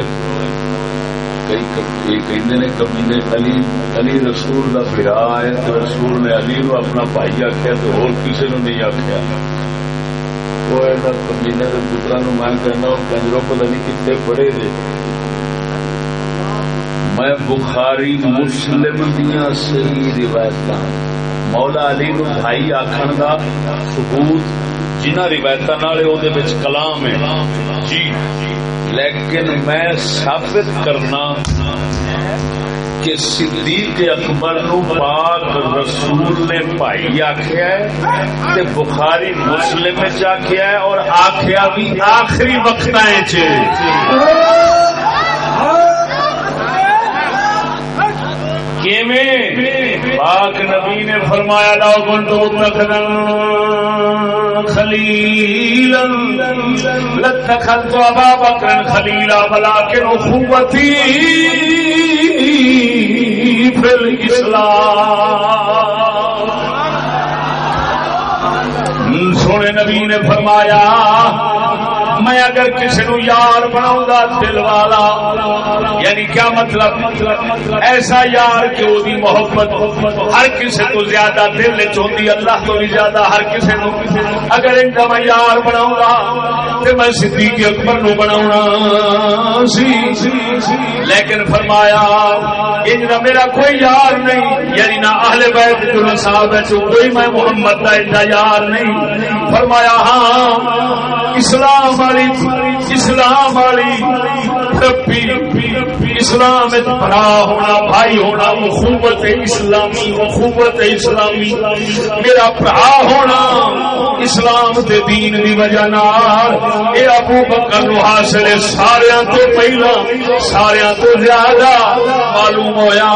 کمینے علی علی رسول کا برا ہے تو رسول نے علی نو اپنا بھائی آخیا تو ہو کسی نو نہیں آخیا وہ کمینے کے پترا نو میں کہنا کنجروں پتہ نہیں کتنے پڑھے تھے میں بخاری مسلم دیا صحیح روایت مولا علی نو بھائی آخر کا ثبوت جنہ روایت کلام ہے جی لیکن میں ثابت کرنا کہ صدیق اکبر نو پاک رسول نے بھائی آخیا ہے بخاری مسلم آخیا ہے اور آخیا بھی آخری وقت کیویں پاک نبی نے فرمایا، لا گنڈو تخدم خلیلا لتخذت ابا بکر خلیلا ولكن اخوتي في الاسلام۔ سونے نبی نے فرمایا میں اگر کسی نو یار بنا دل والا یعنی کیا مطلب؟ ایسا یار کہ وہ محبت ہر کسی کو زیادہ دل چاہتی اللہ تو بھی زیادہ ہر کسی نو۔ اگر ان کا میں یار بنا تو میں صدیق اکبر نو بنا لیکن فرمایا، ان میرا کوئی یار نہیں یعنی نہ اہل بیت جو صاحب ہے کوئی میں محمد کا یار نہیں۔ فرمایا ہاں اسلام والی اسلام والی اسلام بڑا ہونا، بھائی ہونا اخوت اسلامی اخوت اسلامی۔ میرا برا ہونا اسلام دے دین دی وجہ نال۔ اے ابو بکر نو حاصل سارے تو پہلا سارے تو زیادہ معلوم ہویا۔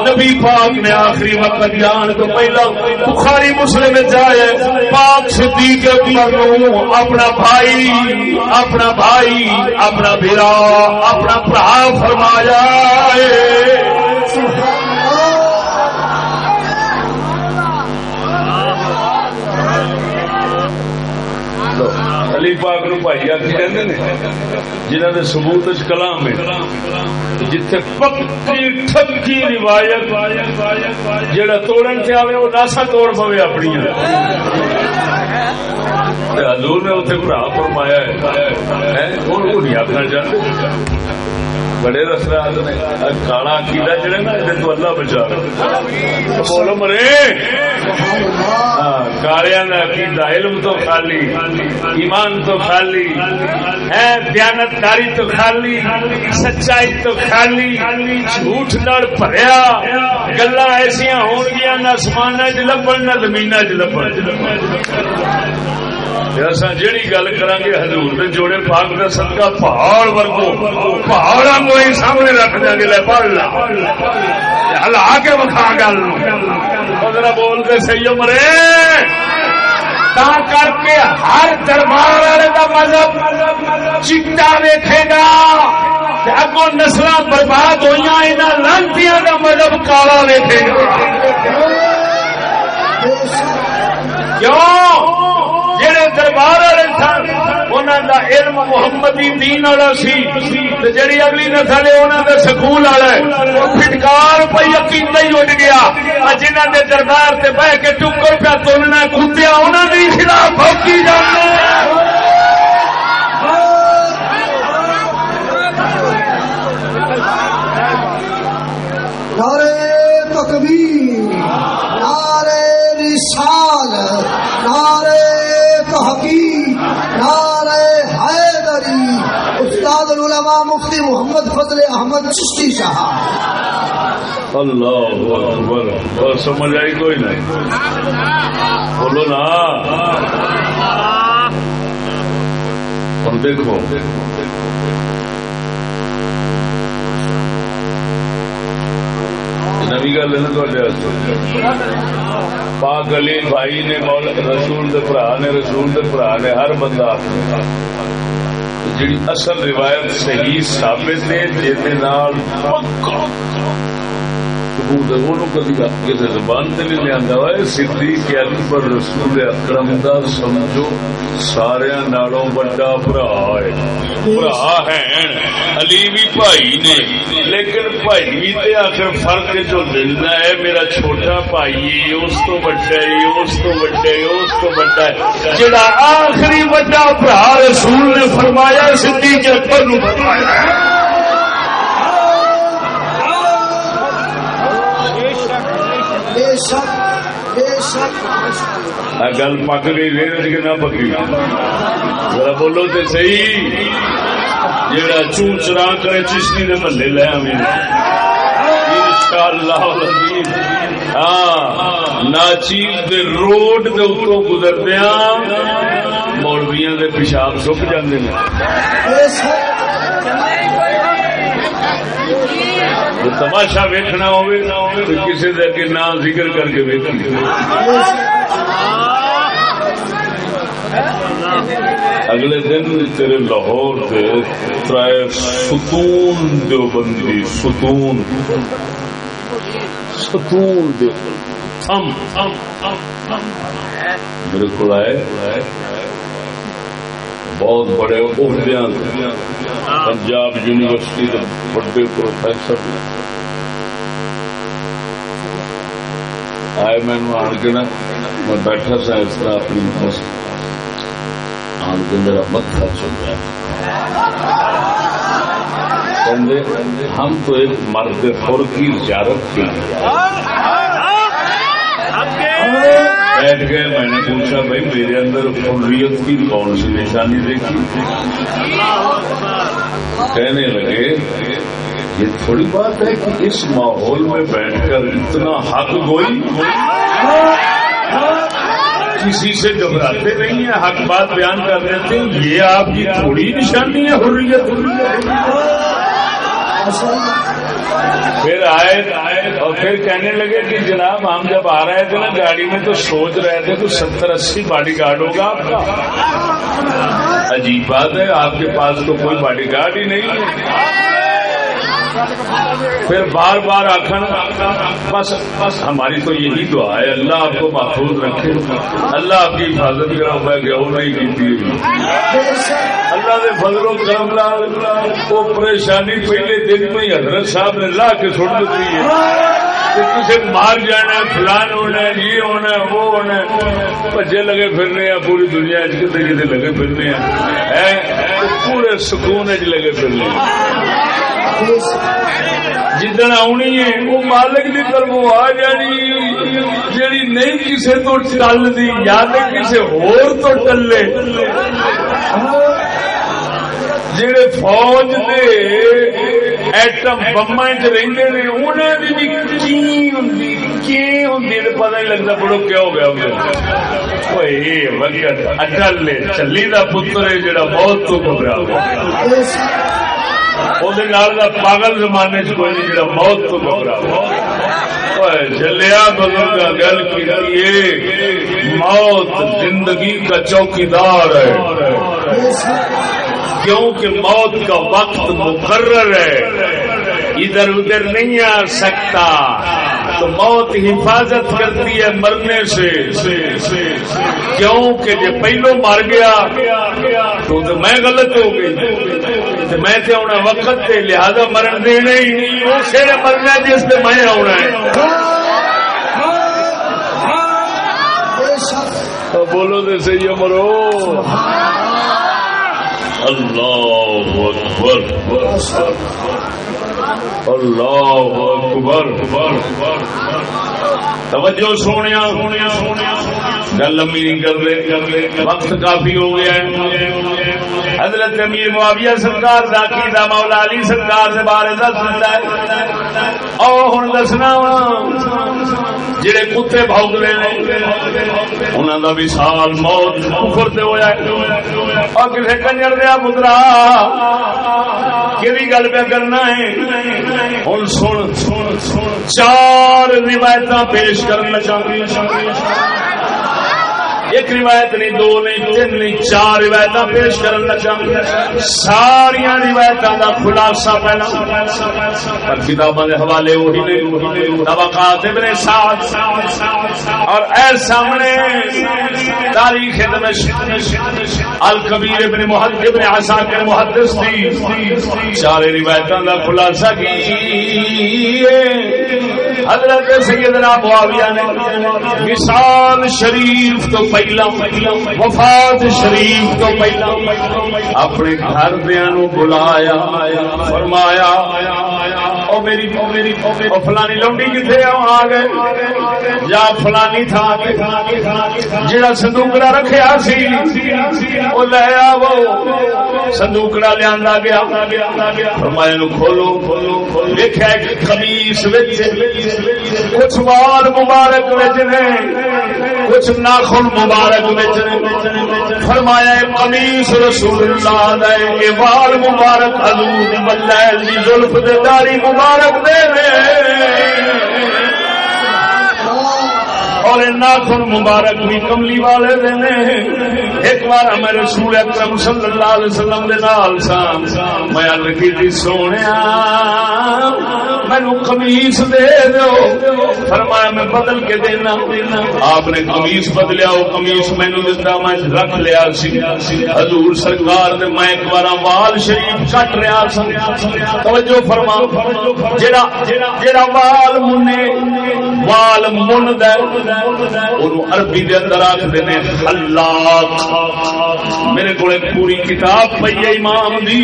نبی پاک نے آخری وقت جان تو پہلا، بخاری مسلم جائے، پاک صدیق اکبر نو اپنا بھائی اپنا بھائی، اپنا بیرا اپنا برا فرمایا علی پاک نو بھائی آخی کہتے جنہوں نے سبوت کلام ہے جتھے پکی ٹھکی روایت جڑا توڑن سے آئے وہ ناسا توڑ پوے اپنی حضور نے اتنے برا فرمایا ہے۔ وہ نہیں آخنا چاہتے بڑے رسرات نے کالا کیلا جڑے نا یہ تو اللہ بچا بولو مرے۔ ہاں، کالیا کا علم تو خالی، ایمان تو خالی، ہے دیانت کاری تو خالی، سچائی تو خالی، جھوٹ نال بھریا گلا ایسا ہو گیا نہ سمان چ لبن، نہ زمین چ لبن۔ جیڑی گل کریں گے ہزور کے جوڑے پاک کا سدکا پہاڑ ورگو پہاڑا کوئی سامنے رکھ دیں گے لے پڑھ لا ہلا کے بکھا گل ذرا بولتے سی مرے کر کے ہر دربار والے کا مذہب چٹا ویکھے گا اگو نسل برباد ہوئی یہاں لانتی کا مذہب کالا ویکھے گا کیوں جہے دربار والے سن انہوں دا علم محمدی دین والا سی جڑی اگلی نسل ہے انہوں دا سکول والا ہے۔ وہ فٹکار پہ یقین نہیں اٹھ گیا۔ جنہ دے دربار سے بہ کے ٹکر پہ تولنا کتیا انہوں نے خلاف بھوکی جانا نعرے تکبیر العلماء مفتی محمد فضل احمد چشتی صاحب اللہ اکبر۔ اور سمجھ آئی کوئی نہیں؟ بولو نا۔ اور دیکھو۔ نوی گل ہے نا پاک علی بھائی نے رسول دے برا نے رسول دے برا نے ہر بندہ جی اصل روایت صحیح ثابت ہے جہد مقبول ہے وہ کبھی کسی زبان سے نہیں لیا ہوا ہے صدیق اکبر رسول اکرم دا سمجھو سارے نالوں بڑا برا ہے۔ برا ہے علی بھی بھائی نے، لیکن بھائی بھی تے آخر فرق جو ملنا ہے، میرا چھوٹا بھائی اس تو بڑا ہے اس تو بڑا ہے اس تو بڑا ہے۔ جڑا آخری بڑا برا رسول نے فرمایا صدیق اکبر نو فرمایا۔ گل پک گئی کے نہ پکی۔ ذرا بولو تو صحیح۔ جڑا چون چرا کرے چشتی کے محلے لے آئے ہاں ناچیز دے روڈ دے گزردیا دے پیشاب سک جاندے تماشا ویکنا ہو کسی کے نام ذکر کر کے ویک اگلے دن تیرے لاہور کے ترائے ستون دو بندی ستون ستون دو میرے کو آئے۔ بہت بڑے عہدے پنجاب یونیورسٹی کے بڑے پروفیسر آئے میں آن کے نا میں بیٹھا سا اس طرح اپنی آن کے میرا متھا چل رہا ہم تو ایک مرد خور کی زیارت کے لیے بیٹھ گئے، میں نے پوچھا بھائی، میرے اندر حریت کی کون سی نشانی دیکھی؟ کہنے لگے، یہ تھوڑی بات ہے کہ اس ماحول میں بیٹھ کر اتنا حق گوئی؟ کسی سے گھبراتے نہیں ہیں، حق بات بیان کر دیتے ہیں یہ آپ کی تھوڑی نشانی ہے، حریت۔ پھر آئے، اور پھر کہنے لگے کہ جناب ہم جب آ رہے تھے نا گاڑی میں تو سوچ رہے تھے تو ستر اسی باڈی گارڈ ہوگا آپ کا۔ عجیب بات ہے، آپ کے پاس تو کوئی باڈی گارڈ ہی نہیں ہے۔ پھر بار بار آخر بس بس، ہماری تو یہی دعا ہے، اللہ آپ کو محفوظ رکھے۔ اللہ آپ کی حفاظت کرا میں گیا نہیں کی اللہ کے فضل و کرم لال وہ پریشانی پہلے دن میں ہی حضرت صاحب نے لا کے چھوڑ دیتی ہے۔ کسی مار جانا ہے، فلان ہونا ہے، یہ ہونا ہے، وہ ہونا ہے۔ بچے لگے پھرنے ہیں، پوری دنیا کتنے کتنے لگے پھرنے ہیں۔ پورے سکون چ لگے پھرنے جدن آنی ہے، وہ مالک کی طرف آ جانی۔ جیڑی نہیں کسی تو ٹل دی، یا کسی ہور تو ٹلے۔ جڑے فوج دے ایٹم بما چ رہتے انہیں بھی کی ہوں کی نہیں بڑو کیا ہو گیا وقت اٹل چلی پتر ہے جڑا بہت تو گھبرا پاگل زمانے چ کوئی نہیں جڑا تو گھبرا چلیا بزرگ گل کی موت زندگی کا چوکیدار ہے کیونکہ موت کا وقت مقرر ہے۔ ادھر ادھر نہیں آ سکتا۔ تو موت حفاظت کرتی ہے مرنے سے۔ کیوں کہ جب پہلو مر گیا تو, تو میں غلط ہو گئی۔ میں تے آنا وقت تے لہذا مرن دینا ہی نہیں۔ اسے مرنا جس سے میں آنا ہے۔ بولو تو صحیح مرو۔ اللہ اکبر۔ اللہ اکبر۔ توجہ سونے گل لمبی نہیں کر لے وقت کافی ہو گیا حضرت امیر معاویہ سرکار، ذاکی دا مولا علی سرکار سے بارے دس ہے۔ او ہن دسنا جڑے کتے بھوکتے ہیں انہوں کا بھی سال موت کفر سے ہوا اور کسی کنجر دیا پترا کہ گل پہ کرنا ہے؟ ہوں سن، چار روایت پیش کرنا چاہیے ایک روایت نہیں، دو نہیں، تین نہیں، چار روایت پیش کرنا چاہوں ساریا روایت کا خلاصہ پہلا۔ پر کتابوں کے حوالے وہی نہیں طبقات ابن ساتھ اور اے سامنے تاریخ الکبیر ابن محد ابن عساکر محدث تھی۔ چار روایتوں کا خلاصہ کی۔ حضرت سیدنا معاویہ نے مثال شریف تو پہلا وفات شریف تو پہلا اپنے گھر دیا بلایا فرمایا او میری او میری او فلانی لونڈی کتنے آ گئے۔ یا فلانی تھا جڑا سندوکڑا رکھیا سی، او لے آو سندوکڑا لیا گیا۔ فرمایا نو کھولو۔ کھولو دیکھا کہ خمیس کچھ بال مبارک وچ نے، کچھ ناخن مبارک فرمایا قمیص رسول اللہ دے بال مبارک حضور ملیل دی زلف دے داری مبارک رکھتے ہیں اور ناخن مبارک بھی کملی والے دینے ایک بار میں رسول اکرم صلی اللہ علیہ وسلم دے نال سام میں عرض کی سونے مینو کمیس دے دو فرمایا، میں بدل کے دینا۔ آپ نے کمیس بدلیا، وہ کمیس مینو دتا، میں رکھ لیا سی۔ حضور سرکار نے میں ایک بار وال شریف کٹ رہا سا توجہ فرما۔ جڑا جڑا وال منے وال من دے۔ عربی دے اندر آکھدے نے، خلاق۔ میرے کو پوری کتاب پئی ہے امام دی،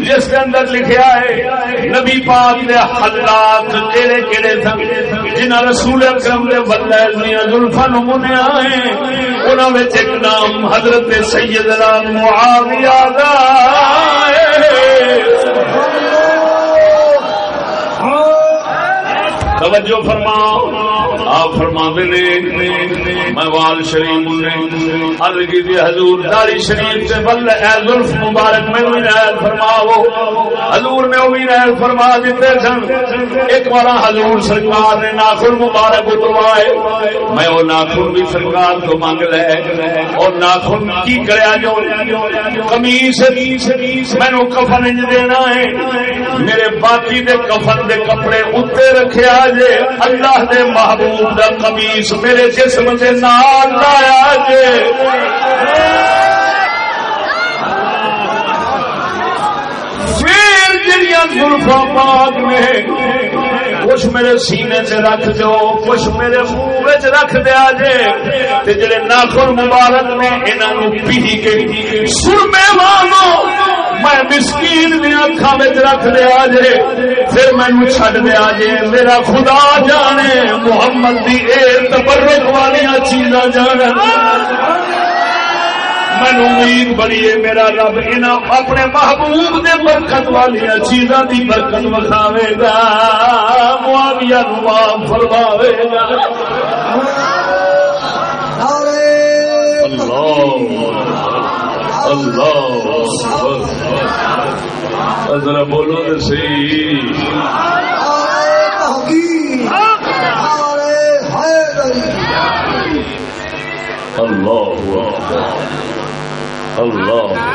جس کے اندر لکھیا ہے، نبی پاک دے حالات کہڑے کہڑے سن جنہ رسول اکرم دے ولل میاں زلفا نو منیا ہے انہاں وچ ایک نام حضرت سیدنا معاویہ دا ہے۔ توجہ فرما آپ فرما نے، میں وال شریف نے عرض کی تھی حضور داری شریف سے بل اے زلف مبارک میں بھی نائل فرماو حضور نے بھی نائل فرما دیتے سن۔ ایک بار حضور سرکار نے ناخن مبارک اتروائے۔ میں وہ ناخن بھی سرکار کو مانگ لے۔ اور ناخن کی کریا جو؟ کمیس میں نو کفن انج دینا ہے۔ میرے باقی دے کفن دے کپڑے اتنے رکھے آجے اللہ دے محبوب دا قمیص میرے جسم دے نال لایا جے۔ پھر جڑیاں زلفا پاک نے کچھ میرے سینے سے رکھ دو، کچھ میرے منہ رکھ دیا جے تے جڑے ناخن مبارک نے انہاں نو پی کے سرمے وانگو، میں مسکین دی اکھاں وچ رکھ دیا جے پھر مینوں چھڈ دیا جے میرا خدا جانے، محمد دی اے تبرک والیاں چیزاں جانے مینو امید بڑی ہے میرا رب انہاں اپنے محبوب دے برکت والی چیزاں دی برکت وکھاوے گا۔ معاویہ نو معاف فرماوے گا۔ اللہ اللہ ذرا بولو تو صحیح۔ اللہ اللہ۔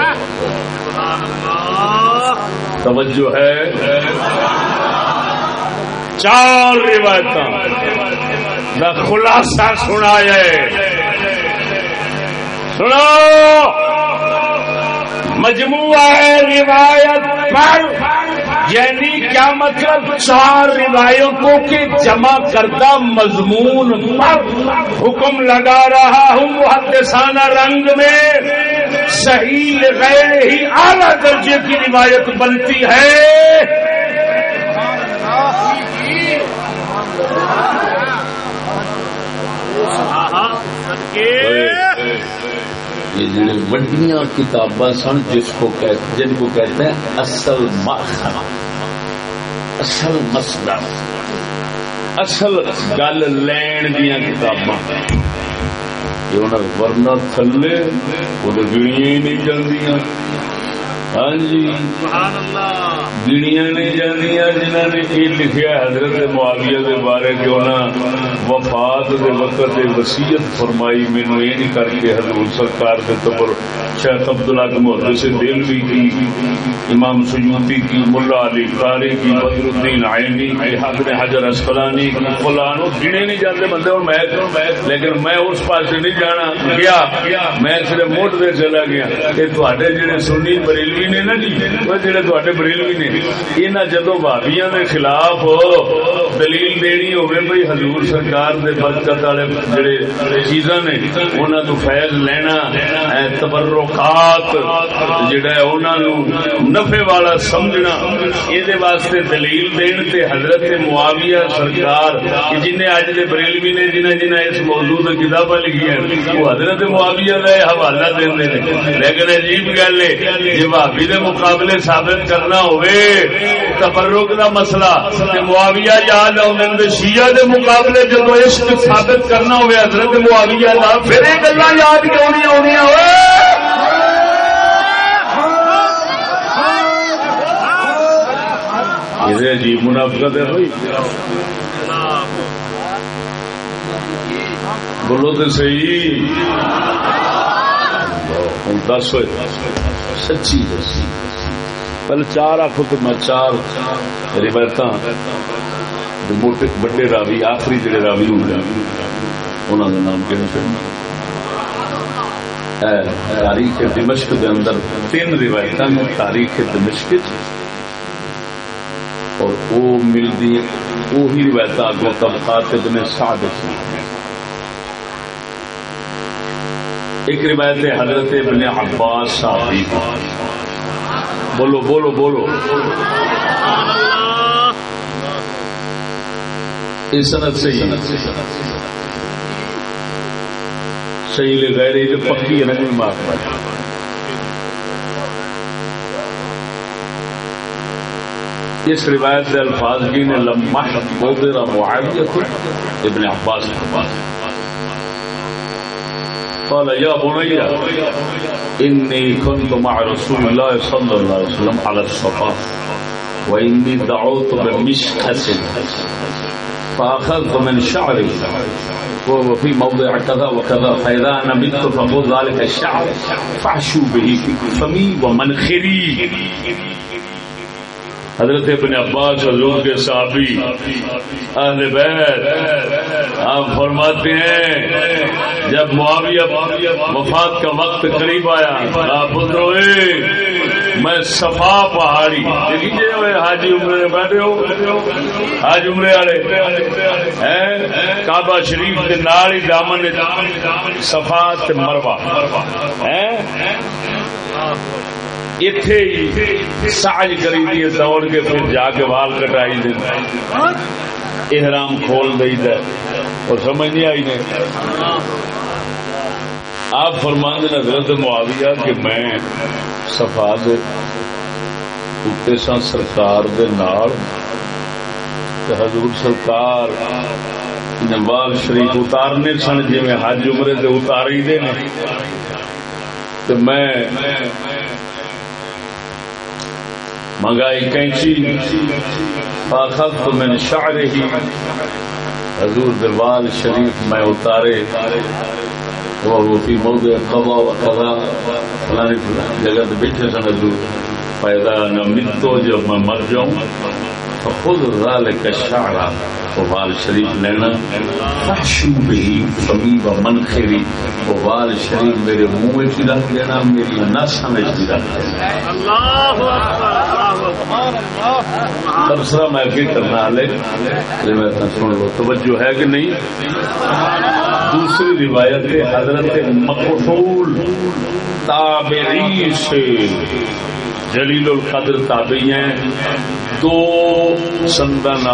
توجہ ہے۔ چار روایت کا خلاصہ سنا سنو۔ مجموعہ ہے روایت پر۔ یعنی کیا مطلب چار روایتوں کے جمع کردہ مضمون پر حکم لگا رہا ہوں محدثانہ رنگ میں؟ صحیح غیر ہی اعلی درجے کی روایت بنتی ہے۔ یہ جڑے وڈیاں کتاباں سن، جس کو کہتے جن کو کہتے ہیں اصل ماخنا اصل مسئلہ اصل گل لین دیا کتاباں۔ ورنہ تھلے وہ گڑیاں ہی نہیں چلتی ہاں جی گنیا نہیں جانیا جنہ نے یہ لکھیا حضرت معاویہ دے بارے کہ انہاں وفات دے وقت وسیعت فرمائی مینو یہ نہیں کر کے حضور سرکار کے تبر شیخ عبداللہ کے محدث دلوی کی امام سیوطی کی ملا علی قاری کی بدر الدین عینی ابن حجر اسقلانی کی فلانو گنے نہیں جاتے بندے اور میں لیکن میں اس پاس نہیں جانا گیا میں صرف موٹ دے چلا گیا کہ تواڈے جڑے سنی بریلوی نے نا جی جڑے تواڈے بریلوی نے انہاں جدوں بھابیاں دے خلاف دلیل دینی ہوے بھئی حضور سرکار دے برکت والے جڑے چیزاں نے انہاں تو فیض لینا اے تبرکات جڑا ہے انہاں نو نفع والا سمجھنا اے دے واسطے دلیل دین تے حضرت معاویہ سرکار کہ جن نے اج دے بریلوی نے جنہ جنہ اس موضوع تے کتاباں لکھی ہیں وہ حضرت معاویہ دا حوالہ دیندے نے لیکن عجیب گل ہے جے بھابی دے مقابلے ثابت کرنا ہوئے تبرک دا مسئلہ، تے معاویہ یاد آؤں دے شیعہ دے مقابلے جدو عشق ثابت کرنا ہوئے، حضرت معاویہ دا، پھر یہ گلا یاد کیوں نہیں آنی ہوئے یہ عجیب منافقت ہے بھائی بولو تو صحیح۔ ہوں، دس ہوئے۔ سچی دسی۔ پہلے چار آخو تو میں چار روایت موٹے بڑے راوی، آخری جڑے راوی ہوں انہوں کا نام کہنا چاہیے تاریخ دمشق کے اندر تین روایت تاریخ دمشق اور وہ ملتی وہی روایت اگوں طبقات ابن سعد ایک روایت حضرت ابن عباس صحابی بولو بولو بولو۔ اس صنعت صحیح صحیح لے غیر یہ پکی ہے نا کوئی مار پائے اس روایت سے الفاظ کی نے لمحہ قدر معاویہ ابن عباس کے پاس قال يا بني إني كنت مع رسول الله صلى الله عليه وسلم على الصفا وإني دعوت بمشكس فأخذت من شعري وهو في موضع كذا وكذا فإذا أنا مت فقل ذلك الشعر فحشوا به فمي ومنخري. حضرت ابن عباس حضور کے صحابی، اہل بیت آپ فرماتے ہیں، جب معاویہ وفات کا وقت قریب آیا آپ روئے، میں صفا پہاڑی دیکھیے حاجی عمرے بیٹھے ہو حاج عمرے والے کعبہ شریف کے نال ہی دامن صفا مروا اتے ہی ساج کری دی دوڑ کے پھر جا کے وال کٹائی دے احرام کھول دئی دے اور سمجھ نہیں آئی نے آپ فرمان دے حضرت معاویہ کہ میں صفا دے اتنے سا سرکار دے نال حضور سرکار نوال شریف اتارنے سن جی حج عمرے سے اتاری دے تو میں منگائی کینچی۔ فاخذت من شعره حضور دربار شریف میں اتارے۔ وہ فی موضع قضا و قضا فلانی جگہ بیٹھے سن حضور۔ پیدا نہ متو جب میں مر جاؤں۔ فخذ ذلك الشعر. وبال شریف لینا فحشو بہی فمی و منخری. وبال شریف میرے منہ میں رکھ دینا میری میں بھی رکھ دینا تبصرہ میں کرنا والے سن لو توجہ ہے کہ نہیں؟ دوسری روایت حضرت مقفول تابعی سے جلیل القدر تابعی ہیں۔ دو سندن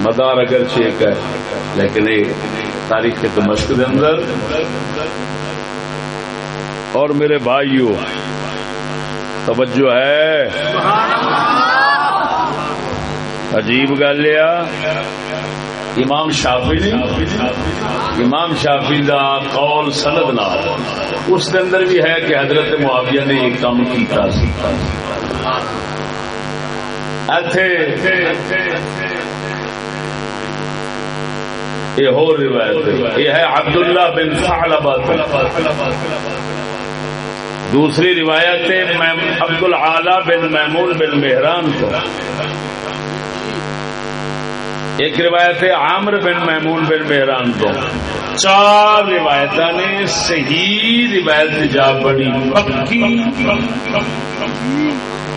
مدار اگر چیک ہے، لیکن یہ تاریخ دمشق کے اندر۔ اور میرے بھائیو، توجہ ہے۔ عجیب گل امام شافی نے، امام شافی دا قول سند نہ اس کے اندر بھی ہے کہ حضرت معاویہ نے ایک کام کیتا۔ یہ ہو روایت یہ ہے عبداللہ بن ثعلبہ دوسری روایت عبد العلی بن محمود بن مہران کو ایک روایت ہے عامر بن محمود بن مہران کو چار روایت نے صحیح روایت جا بڑی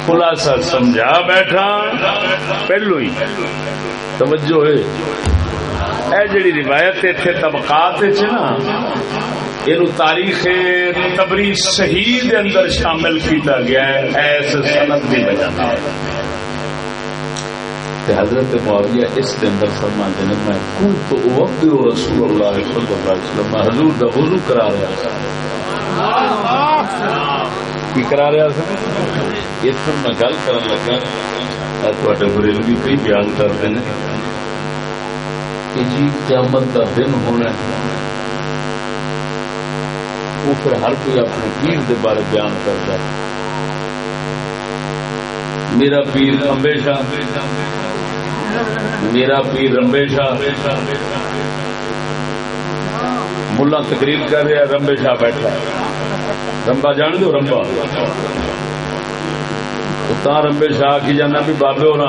خلاصہ سمجھا بیٹھا۔ پہلو ہی۔ توجہ ہے۔ اے جڑی روایت اتنے طبقات نا یہ تاریخ تبری صحیح دے اندر شامل کیتا گیا ہے، ایس سنت کی وجہ حضرت معاویہ اس کے اندر فرما دینے میں کنت وقت رسول اللہ صلی اللہ علیہ وسلم، حضور دا وضو کرا رہا تھا کی کرا رہا تھا اس پر میں گل کرن لگا۔ تھوڑے بریلوی کئی بیان کرتے ہیں۔ کہ جی قیامت کا دن ہونا وہ پھر ہر کوئی اپنے پیر کے بارے بیان کرتا ہے۔ میرا پیر رمبے میرا پیر رمبے شاہ ملا تقریر کر رہا رمبے شاہ بیٹھا رمبا جان دو، رمبا۔ تو رمبے شاہ کی جانا بھی بابے ہونا۔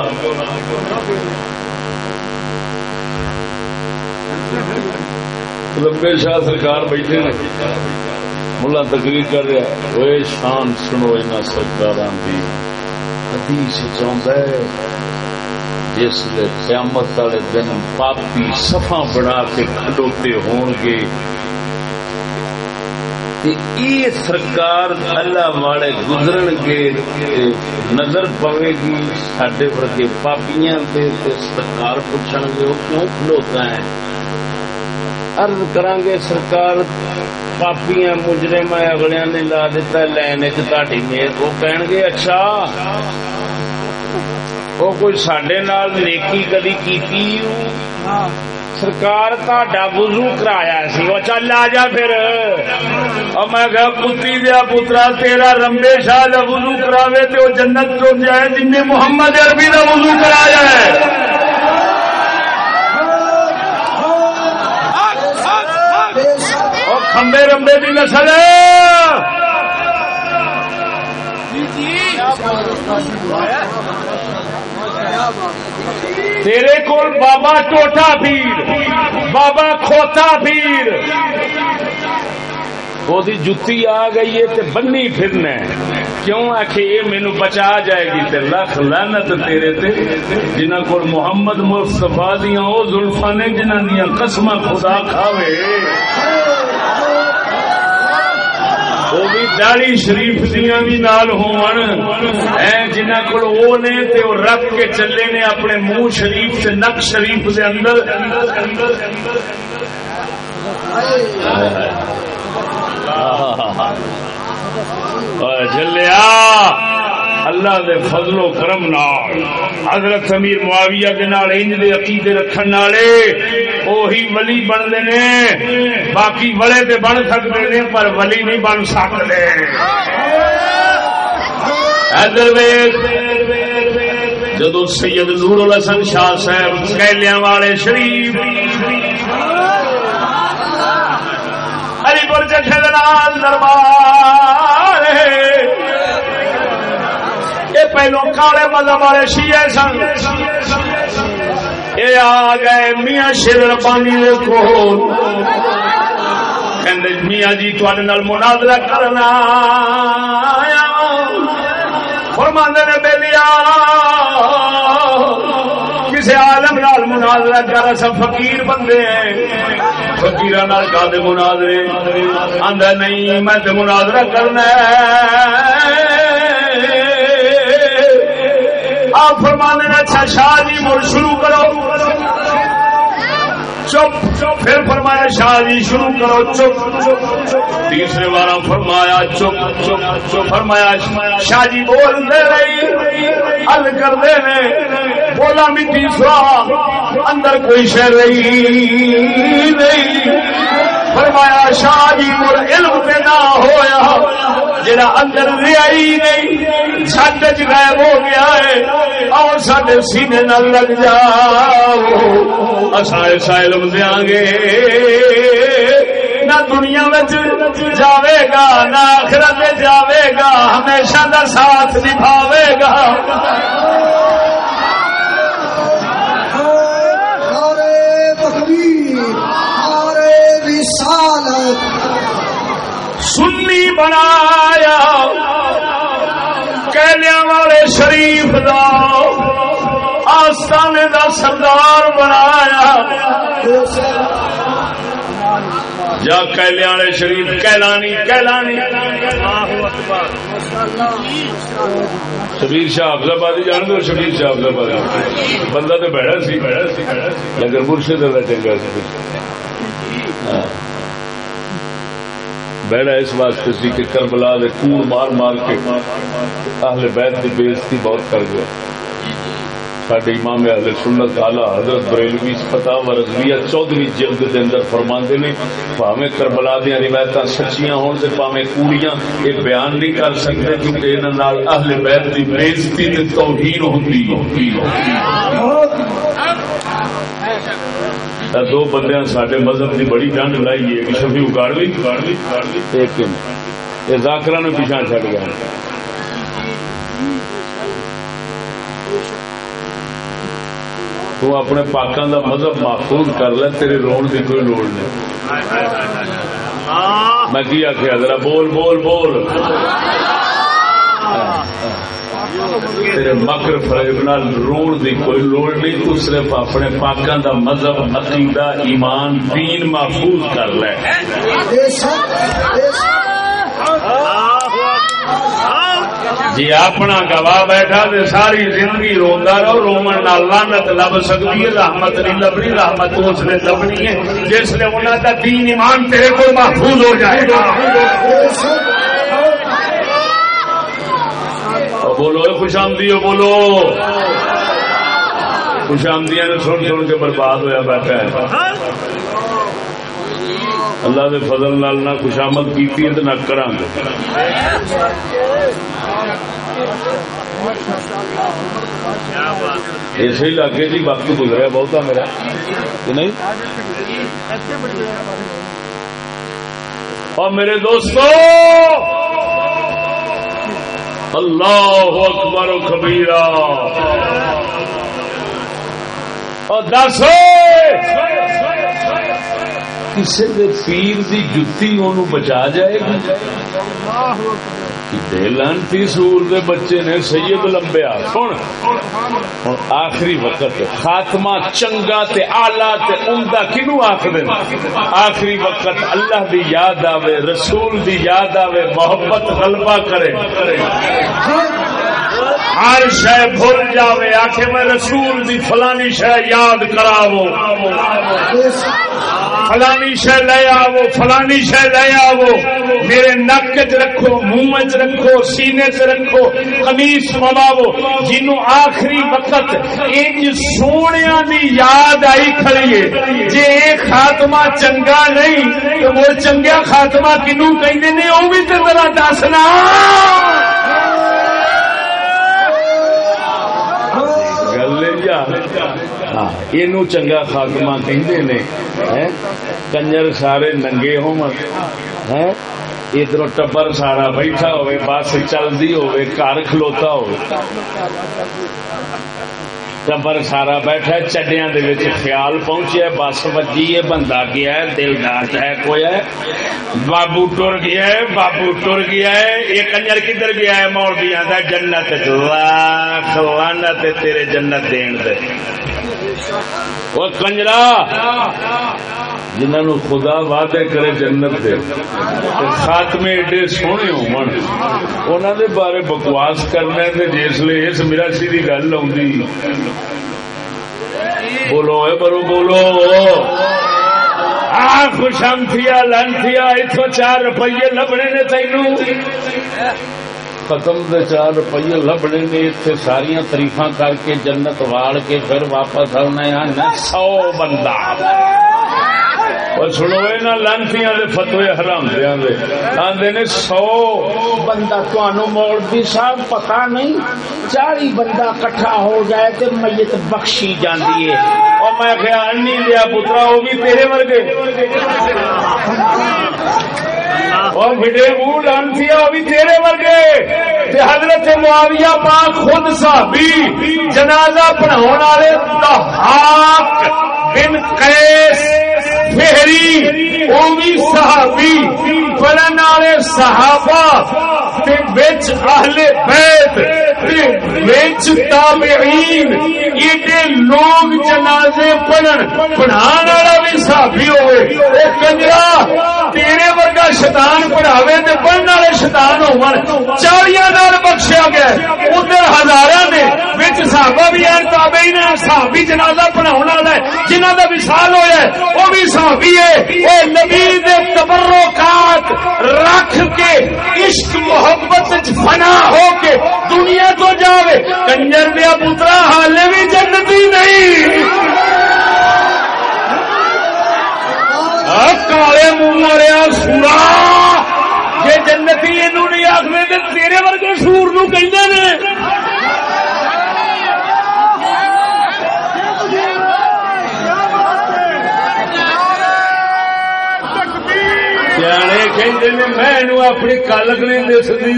لمبے شاہ سرکار بیٹھے نا ملا تقریر کر رہا وہ شان سنو ان سرکار کی حدیث چاہتا ہے۔ جس قیامت والے دن پاپی سفا بنا کے کھلوتے ہون گے یہ سرکار اللہ والے گزرن کے نظر پوے گی سڈے ورگے پاپیاں سرکار پوچھن گے وہ کیوں کھلوتا ہے؟ ارد کران گے، سرکار پاپیاں مجرم اگلے نے لا دیتا لین چی میز وہ کہن گے اچھا وہ کوئی سڈے نال نیکی کدی کی سرکار تا وضو کرایا سی۔ وہ چل آ جا پھر۔ اور میں کہ پتری دیا پترا، تیرا رمبے شاہ کا وضو کراوے تو وہ جنت چ جائے، جن نے محمد عربی کا وضو کرایا ہے۔ اور کھمبے رمبے کی نسل ہے۔ جی جی۔ تیرے کول بابا ٹوٹا پیر بابا کھوتا پیر وہ جتی آ گئی ہے تے بنی پھرنا کیوں آخ یہ مینو بچا جائے گی تے لکھ لانت تیرے تے؟ جنہ کو محمد مستفا دیا وہ زلفا نے، جنہ دیا قسم خدا کھاوے۔ وہ داڑی شریف دیاں بھی نال ہون اے جنہ کول او نے تے او رکھ کے چلے نے اپنے منہ شریف تے نق شریف دے اندر جلیا اللہ دے فضل و کرم نال، حضرت امیر معاویہ دے نال، انج دے عقیدے رکھن والے وہی ولی بنتے نے، باقی بڑے تے بن سکتے نے، پر ولی نہیں بن سکدے حضرت سکتے جدو سید نور الحسن شاہ صاحب کیلیاں والے شریف ہری پور جٹھے دربار یہ پہلو کالے مذہب والے شیئے سن یہ آ گئے میاں شیر ربانی کو میاں جی تھوڑے مناظرہ کرنا فرماندے نے کسی عالم نال مناظرہ کر سب فقیر بندے ہیں فقیر کا مناظرے آدھا نہیں میں تو مناظرہ کرنا آپ فرمانے اچھا شاہ جی مڑ شروع کرو۔ چپ پھر فرمایا شاہ جی شروع کرو، چپ تیسرے بار فرمایا چپ چپ چپ۔ فرمایا شاہ جی بول دے رہی، حل کر دے بولا بھی تیسرا، اندر کوئی شہ رہی نہیں۔ فرمایا شاہ جی مر علم پہ نہ ہویا۔ جڑا اندر ریائی نہیں، چھت چ غائب ہو گیا ہے، اور سارے سینے نہ لگ جاؤ۔ اصا ایسا علم دیا گے۔ نہ دنیا جاوے گا، نہ آخرت جاوے گا، ہمیشہ کا ساتھ نبھاوے گا۔ رسالت۔ سنی بنایا۔ کہلیا والے شریف دا۔ آستانے دا سردار بنایا۔ جا کہلے والے شریف، کہلانی کہلانی۔ شبیر شاہ افزا بادی جان دو شبیر شاہ افزا بادی بندہ تو بیٹھا سی۔ لیکن مرشد اللہ چنگا سی۔ بیڑا اس واسطے سی کہ کربلا دے کور مار مار کے اہل بیت کی بےزتی بہت کر گیا سڈے امام اہل سنت آلہ حضرت بریلوی فتح و رضویہ چودہویں جلد دے اندر فرماندے نے، پاویں کربلا دیا روایت سچیاں ہون سے پاویں کوڑیاں یہ بیان نہیں کر سکتے کیونکہ انہاں نال اہل بیت کی بےزتی تے توہین ہوندی دو بندے سڈے مذہب کی بڑی ڈنڈ لائی ہے شفی اگاڑوی ایک یہ زاکرا نے پیچھا چڑ گیا تو اپنے پاکوں کا مذہب محفوظ کر لے تیرے رون کی کوئی لوڑ نہیں میں کی آخیا ذرا بول بول بول تیرے مکر فریب نال روڑ دی کوئی لوڑ نہیں تو صرف اپنے پاکاں دا مذہب عقیدہ ایمان دین محفوظ کر لے جی اپنا گواہ بیٹھا تو ساری زندگی روا رہو رومن لانت لب سکتی ہے رحمت نہیں لبنی رحمت اس نے لبنی ہے جس نے انہوں کا دین ایمان تیرے کو محفوظ ہو جائے گا بولو خوش آمدی ہو، بولو۔ خوشامدیاں نے سن سن کے برباد ہویا بیٹھا ہے۔ اللہ دے فضل نال نہ خوشامد کیتی ہے نہ کراں گے۔ اسی علاقے جی وقت گزرا بہت میرا، کہ نہیں؟ اور میرے دوستو اللہ اکبر و کبیرہ۔ اور دس کسی پیر کی جتی ان بچا جائے گی؟ لانتی سور دے بچے نے سید لمبیا سن ہوں آخری وقت خاتمہ چنگا تے آلہ تے عمدہ کنو آخر آخری وقت اللہ دی یاد آوے رسول دی یاد آوے محبت غلبہ کرے ہر شہ بھول جاوے آخ میں رسول دی فلانی شہ یاد کراو فلانی شہ لے آو فلانی شہ لے آو میرے نک چ رکھو، منہ چ رکھو، سینے چ رکھو کمیس مواو جنو آخری وقت انج سونے دی یاد آئی کھڑی ہے۔ جے خاتمہ چنگا نہیں، تو وہ چنگیا خاتمہ کنو کہیں نے؟ وہ بھی تو ذرا دسنا ہاں یہ چنگا خاتمہ کہندے نے کنجر سارے ننگے ہون ادھر ٹبر سارا بیٹھا ہوئے بس چلتی ہوئے گھر کھلوتا ہوئے ٹبر سارا بیٹھا چڈیا خیال پہنچیا بس وجی ہے، بندہ گیا ہے، دل دار ہے۔ بابو ٹر گیا ہے، بابو ٹر گیا ہے۔ یہ کنجر کدھر گیا ہے؟ مول بھی آتا جنت لاکھ لانا تیرے جنت دین دے۔ وہ کنجرا! جنہوں خدا وعدے کرے جنت دے۔ خاتمے ایڈے سونے ہونا دے بارے بکواس کرنا ہے جس لیے اس میرا سی گل آئی بولو اے برو بولو۔ خوشم تھیا، لن تھیا اتو چار روپیے لبنے نے تینو ختم دے چار روپیے لبنے نے اتنے ساریا تریفا کر کے جنت واڑ کے پھر واپس آنا سو بندہ۔ اور سنو یہ لانتی فتوے حرام آدھے نے سو بندہ تمہوں مولوی صاحب پتا نہیں چاری بندہ کٹھا ہو جائے تو میت بخشی جاندی ہے۔ اور میں خیال نہیں لیا پترا، وہ بھی تیرے ورگے۔ اور بڑے منہ لانتی وہ بھی تیرے ورگے۔ حضرت معاویہ پاک خود صحابی، جنازہ پڑھاؤ والے بن قیس۔ فہری وہ بھی صحابی پڑھن والے صحابہ بچ اہل بیت بچ تابعین، ایڈے لوگ جنازے پڑھن، پڑھان والا بھی صحابی ہوئے۔ اے کنجرا، تیرے ورگا شیطان پڑھاوے تے پڑھن والے شیطان ہون چالیاں نال بخشیا گیا ادھر ہزاراں دے وچ صحابہ بھی ہیں، تابعین ہیں، صحابی جنازہ پڑھاون والا ہے۔ جنہاں دا وصال ہویا ہے، وہ بھی صحابی ہے او نبی دے تبرکات رکھ کے عشق محبت فنا ہو کے دنیا تو جاوے، کنجر دیا پترا حال بھی جنتی نہیں۔ کالے منہ مریا سورا۔ جی جنتی یہ نہیں آخر تیرے ورگے سور نو کہ میں اپنی کلک نہیں دستی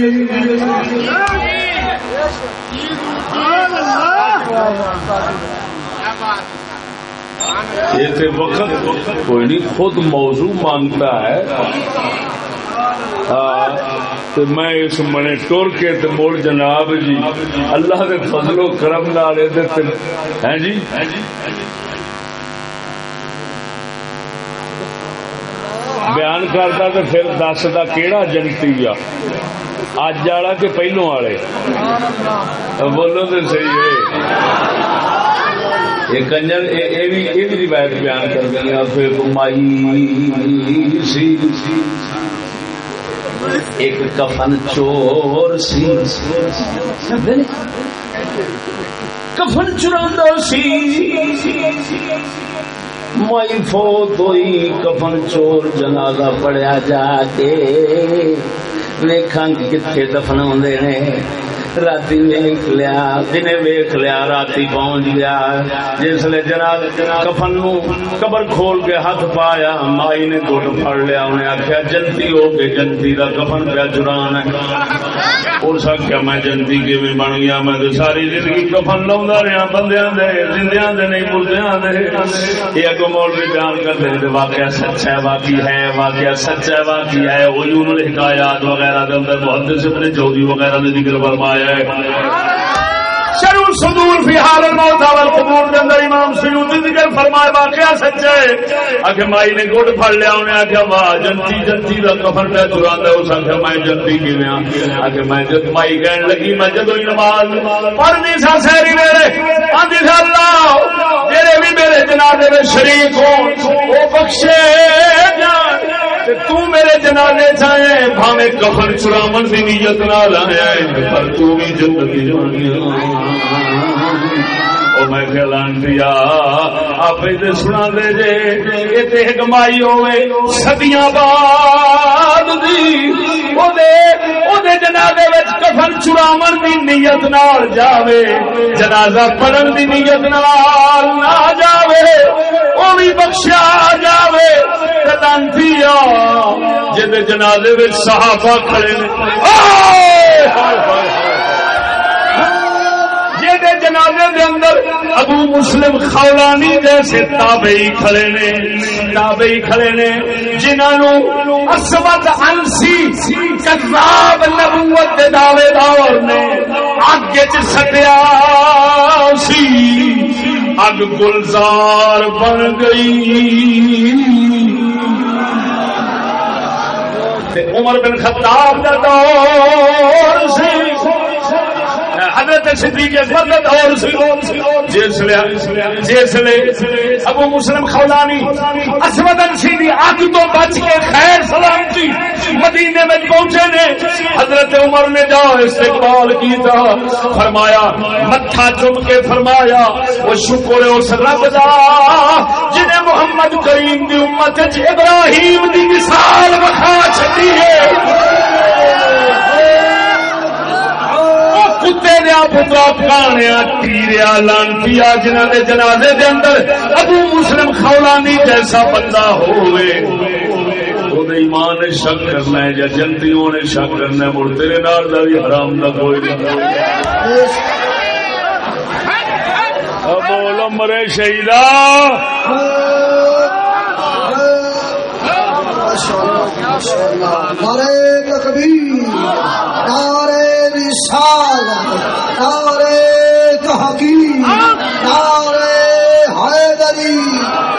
یہ وقت کوئی نہیں، خود موضوع مانگتا ہے۔ ہاں، تو میں اس منے ٹور کے تو موڑ جناب جی اللہ کے فضل و کرم نہ ہیں جی؟ بیان کرتا تو پھر دس کا کہڑا جنتی آ؟ اج والا کہ پہلو والے بولو تو صحیح ہے۔ یہ کنجر، یہ بھی روایت بیان کر دیا پھر مائی سی ایک کفن چور سی۔ کفن چرا سی۔ مائی فوت ہوئی کفن چور جنازہ پڑیا جا کے ویکھاں جی کتنے دفنا نے۔ ویخ لیا دن ویخ لیا پہنچ گیا۔ جناب کفن نو قبر کھول کے ہاتھ پایا، مائی نے گٹ لیا، انہیں آخیا جنتی ہو کے جنتی کا کفن پیا چران ہے۔ اس آخیا میں جنتی کی بن گیا؟ میں تو ساری زندگی کفن لا رہا بندیا دے زندیا دے نہیں مردیا دے۔ یہ اگو مول بھی بیان کرتے ہیں واقعہ سچا ہے، واقعی ہے، واقعہ سچا ہے، واقعی ہے۔ وہی انہوں نے حکایات وغیرہ اندر بہت سے اپنے وغیرہ نے ذکر فرمایا شروع صدور فی حال الموت اول قبور دے اندر امام سیوطی ذکر فرمائے واقعہ سچے اگے مائی نے گڈ پھڑ لیا، انہیں آخیا واہ، جنتی جنتی دا کفن پہ چراندا اس آخیا میں جنتی کیویں ہاں اگے میں جد مائی کہن لگی، میں جدوں نماز پڑھنی سا سہری میرے آندی سا اللہ جڑے بھی میرے جنازے میں شریک ہوں، وہ بخشے جان۔ تو میرے جنازے چاہے بھاوے کفن چرامن کی نیت نہ لایا پر تو بھی جنت جانی جنتی میں لانٹیا آپ سنا دے جے، یہ ایک مائی ہوئے۔ سدیاں بعد جنازے کفن چراون کی نیت نال جاوے۔ جنازہ پڑھن کی نیت نال نہ جاوے وہ بھی بخشیا جاوے۔ لانتی جی جنازے صحابہ کھڑے دے جنازے دے اندر ابو مسلم خولانی جیسے تابعی کھڑے نے، تابعی کھڑے نے، جنہوں اسمت انسی کذاب نبوت دے دعوے دار نے اگ چ سٹیا سی۔ اگ گلزار بن گئی۔ عمر بن خطاب دا دور سی۔ حضرت صدیق اکبر کا دور سی جس لے جس لے ابو مسلم خولانی، اسود انسی دی اگ تو بچ کے خیر سلامتی مدینے میں پہنچے نے۔ حضرت عمر نے جا استقبال کیتا، فرمایا، متھا چم کے فرمایا، وہ شکر اس رب دا، جنہیں محمد کریم دی امت ابراہیم دی مثال بخا چھتی ہے۔ کتے دیا پترا پکایا تیریا لانتی جنہ کے جنازے دے اندر ابو مسلم خولانی جیسا بندہ ہوئے۔ ایمان شک کرنا ہے یا جنتیوں نے شک کرنا ہے، مڑ تیرے نال کا بھی حرام کا کوئی نہیں۔ بولو مرے شہیدا نارے تکبیر نارے رسال نارے تحقیق نارے حیدری۔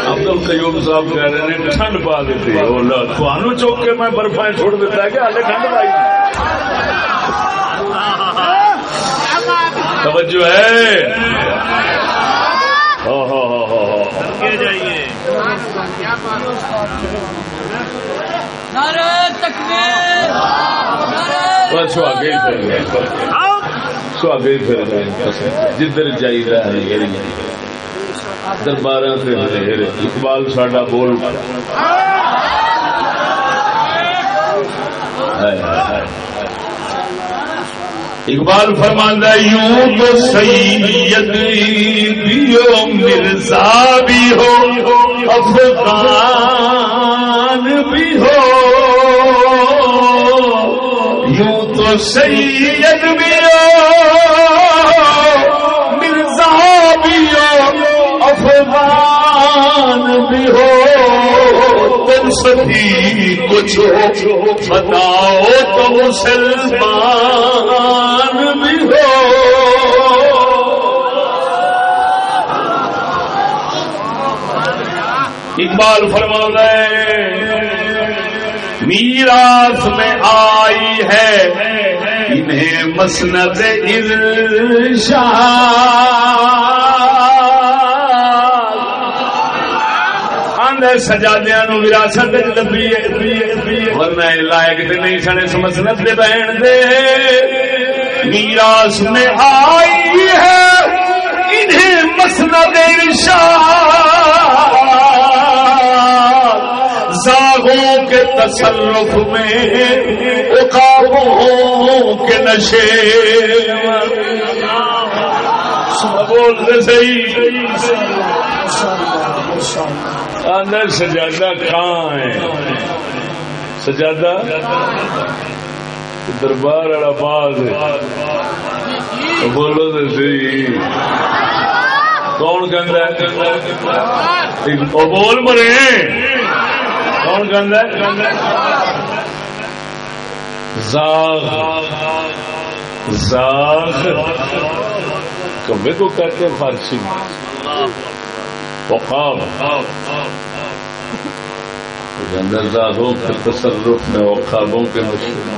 عبدل قیوم صاحب کہہ رہے ہیں ٹھنڈ پا دیتے تھانو چوک کے میں برفا چھوڑ دیتا ہے کہ ہالے ٹھنڈ پائی توجہ ہے؟ ہاں جدھر چاہیے دربار اقبال ساڈا بول۔ اقبال فرماندہ یوں تو سید بھی ہو مرزا بھی ہو افغان بھی ہو۔ سید بھی ہو مرزا بھی ہو افغان بھی ہو، تم سبھی کچھ بتاؤ تو مسلمان بھی ہو۔ اقبال فرما میراث میں آئی ہے۔ انہیں مسند مسنت سجادیا نو وراثت لبی ورنہ لائق تو نہیں سنے مسنت دے بہن دے۔ میراث میں آئی ہے۔ انہیں تصرف میں اقابوں کے نشے بولتے صحیح اندر سجادہ کہاں ہے سجادہ؟ دربار والا باز بولو تو سی کون کہ بول مرے کون کہ زاغ۔ زاغ۔ کمبے کو کہتے ہیں فارسی میں۔ وقاب اندر زاغوں کے تصرف میں وقابوں کے مشکل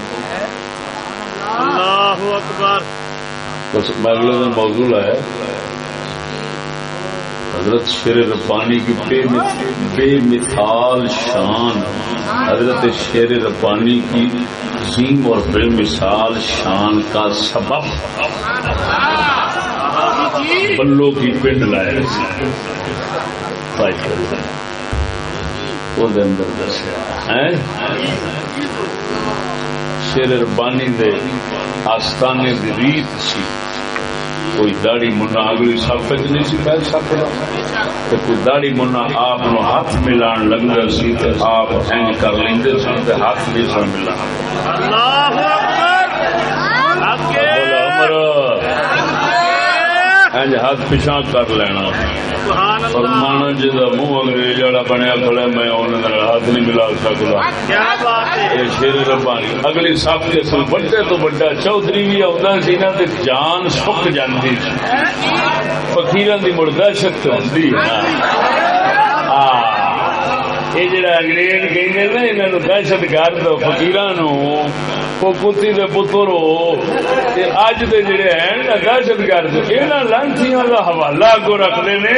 اللہ اکبر۔ میں اگلے دن موضوع ہے حضرت شیر ربانی کی بے بے مثال شان، حضرت شیر ربانی کی عظیم اور بے مثال شان کا سبب بلو کی پنڈ لائے وہ اندر دسیا شیر ربانی دے آستانے دی ریت سی۔ کوئی داڑی منا اگلی سب چ نہیں سی پہ سکتا کوئی داڑی منا آپ ہاتھ ملان لگتا سی آپ اینج کر لیں سن ہاتھ نہیں سن ملا اللہ اکبر! اینج ہاتھ پیچھا کر لینا۔ سبحان اور اللہ۔ مانا جی منہ انگریز والا بنیا کھڑا میں انہوں ہاتھ نہیں ملا سکتا یہ شیر ربانی اگلی سب کے اصل بڑے تو بڑا چودھری بھی آتا سی نا جان سک جاندی سی۔ فقیران دی مڑ دہشت ہوندی۔ ہے یہ جڑا انگریز کہیں نا انہوں دہشت گرد فقیران کتی دے پتر ہو تے اج دے جڑے ہیں نا دہشت گرد انہاں لانچیاں دا حوالہ اگوں رکھدے نے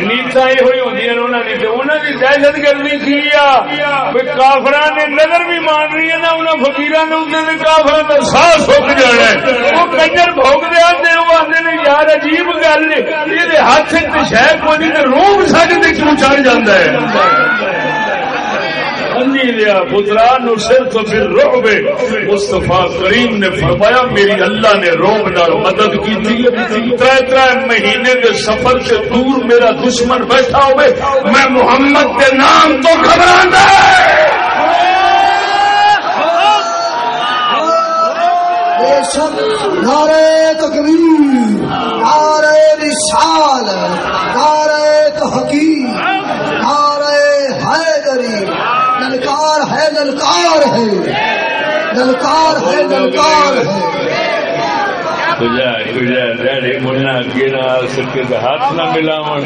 نیتا یہ ہوئی ہوندیاں انہاں دی تے انہاں دی دہشت گردی کی آ کافراں نے نظر بھی مان رہی ہے نا انہاں فقیراں نے اوندے کافراں دا ساہ سک جانا ہے وہ کنجر بھوک دے آندے آندے نے یار عجیب گل یہ دے ہاتھ تے شے کوئی نہیں تے روح ساڈے تے کیوں چڑھ جاندا ہے انی لیا پترا نو تو پھر روب مصطفیٰ کریم نے فرمایا، میری اللہ نے روب نال مدد کی تھی تر تر مہینے کے سفر سے دور میرا دشمن بیٹھا ہوئے۔ میں محمد کے نام تو گھبرانا۔ بے شک نعرے رسال نعرے تحقیق نعرے حیدری للکار ہے للکار ہے۔ للکار ہے للکار ہے۔ ڈیڈی منا سکے تو ہاتھ نہ ملاون۔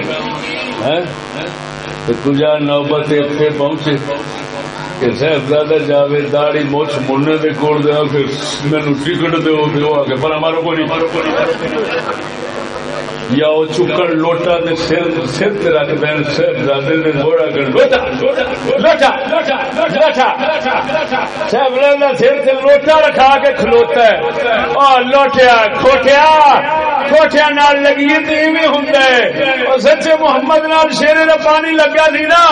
تو نوبت اتنے پہنچے۔ کہ صاحبزادہ جاوے داڑی مچھ مننے دے کول دیا پھر مینو ٹکٹ دو دو آ کے پر ہمارا کوئی نہیں۔ یا وہ چکن لوٹا دے سر سر تے رکھ دین صاحبزادے دے گھوڑا کر لوٹا لوٹا لوٹا صاحبزادہ سر تے لوٹا رکھا کے کھلوتا ہے۔ او لوٹیا، کھوٹیا کھوٹیا نال لگی تے ایویں ہوندا ہے۔ او سچے محمد نال شیر دا پانی لگا سی نا۔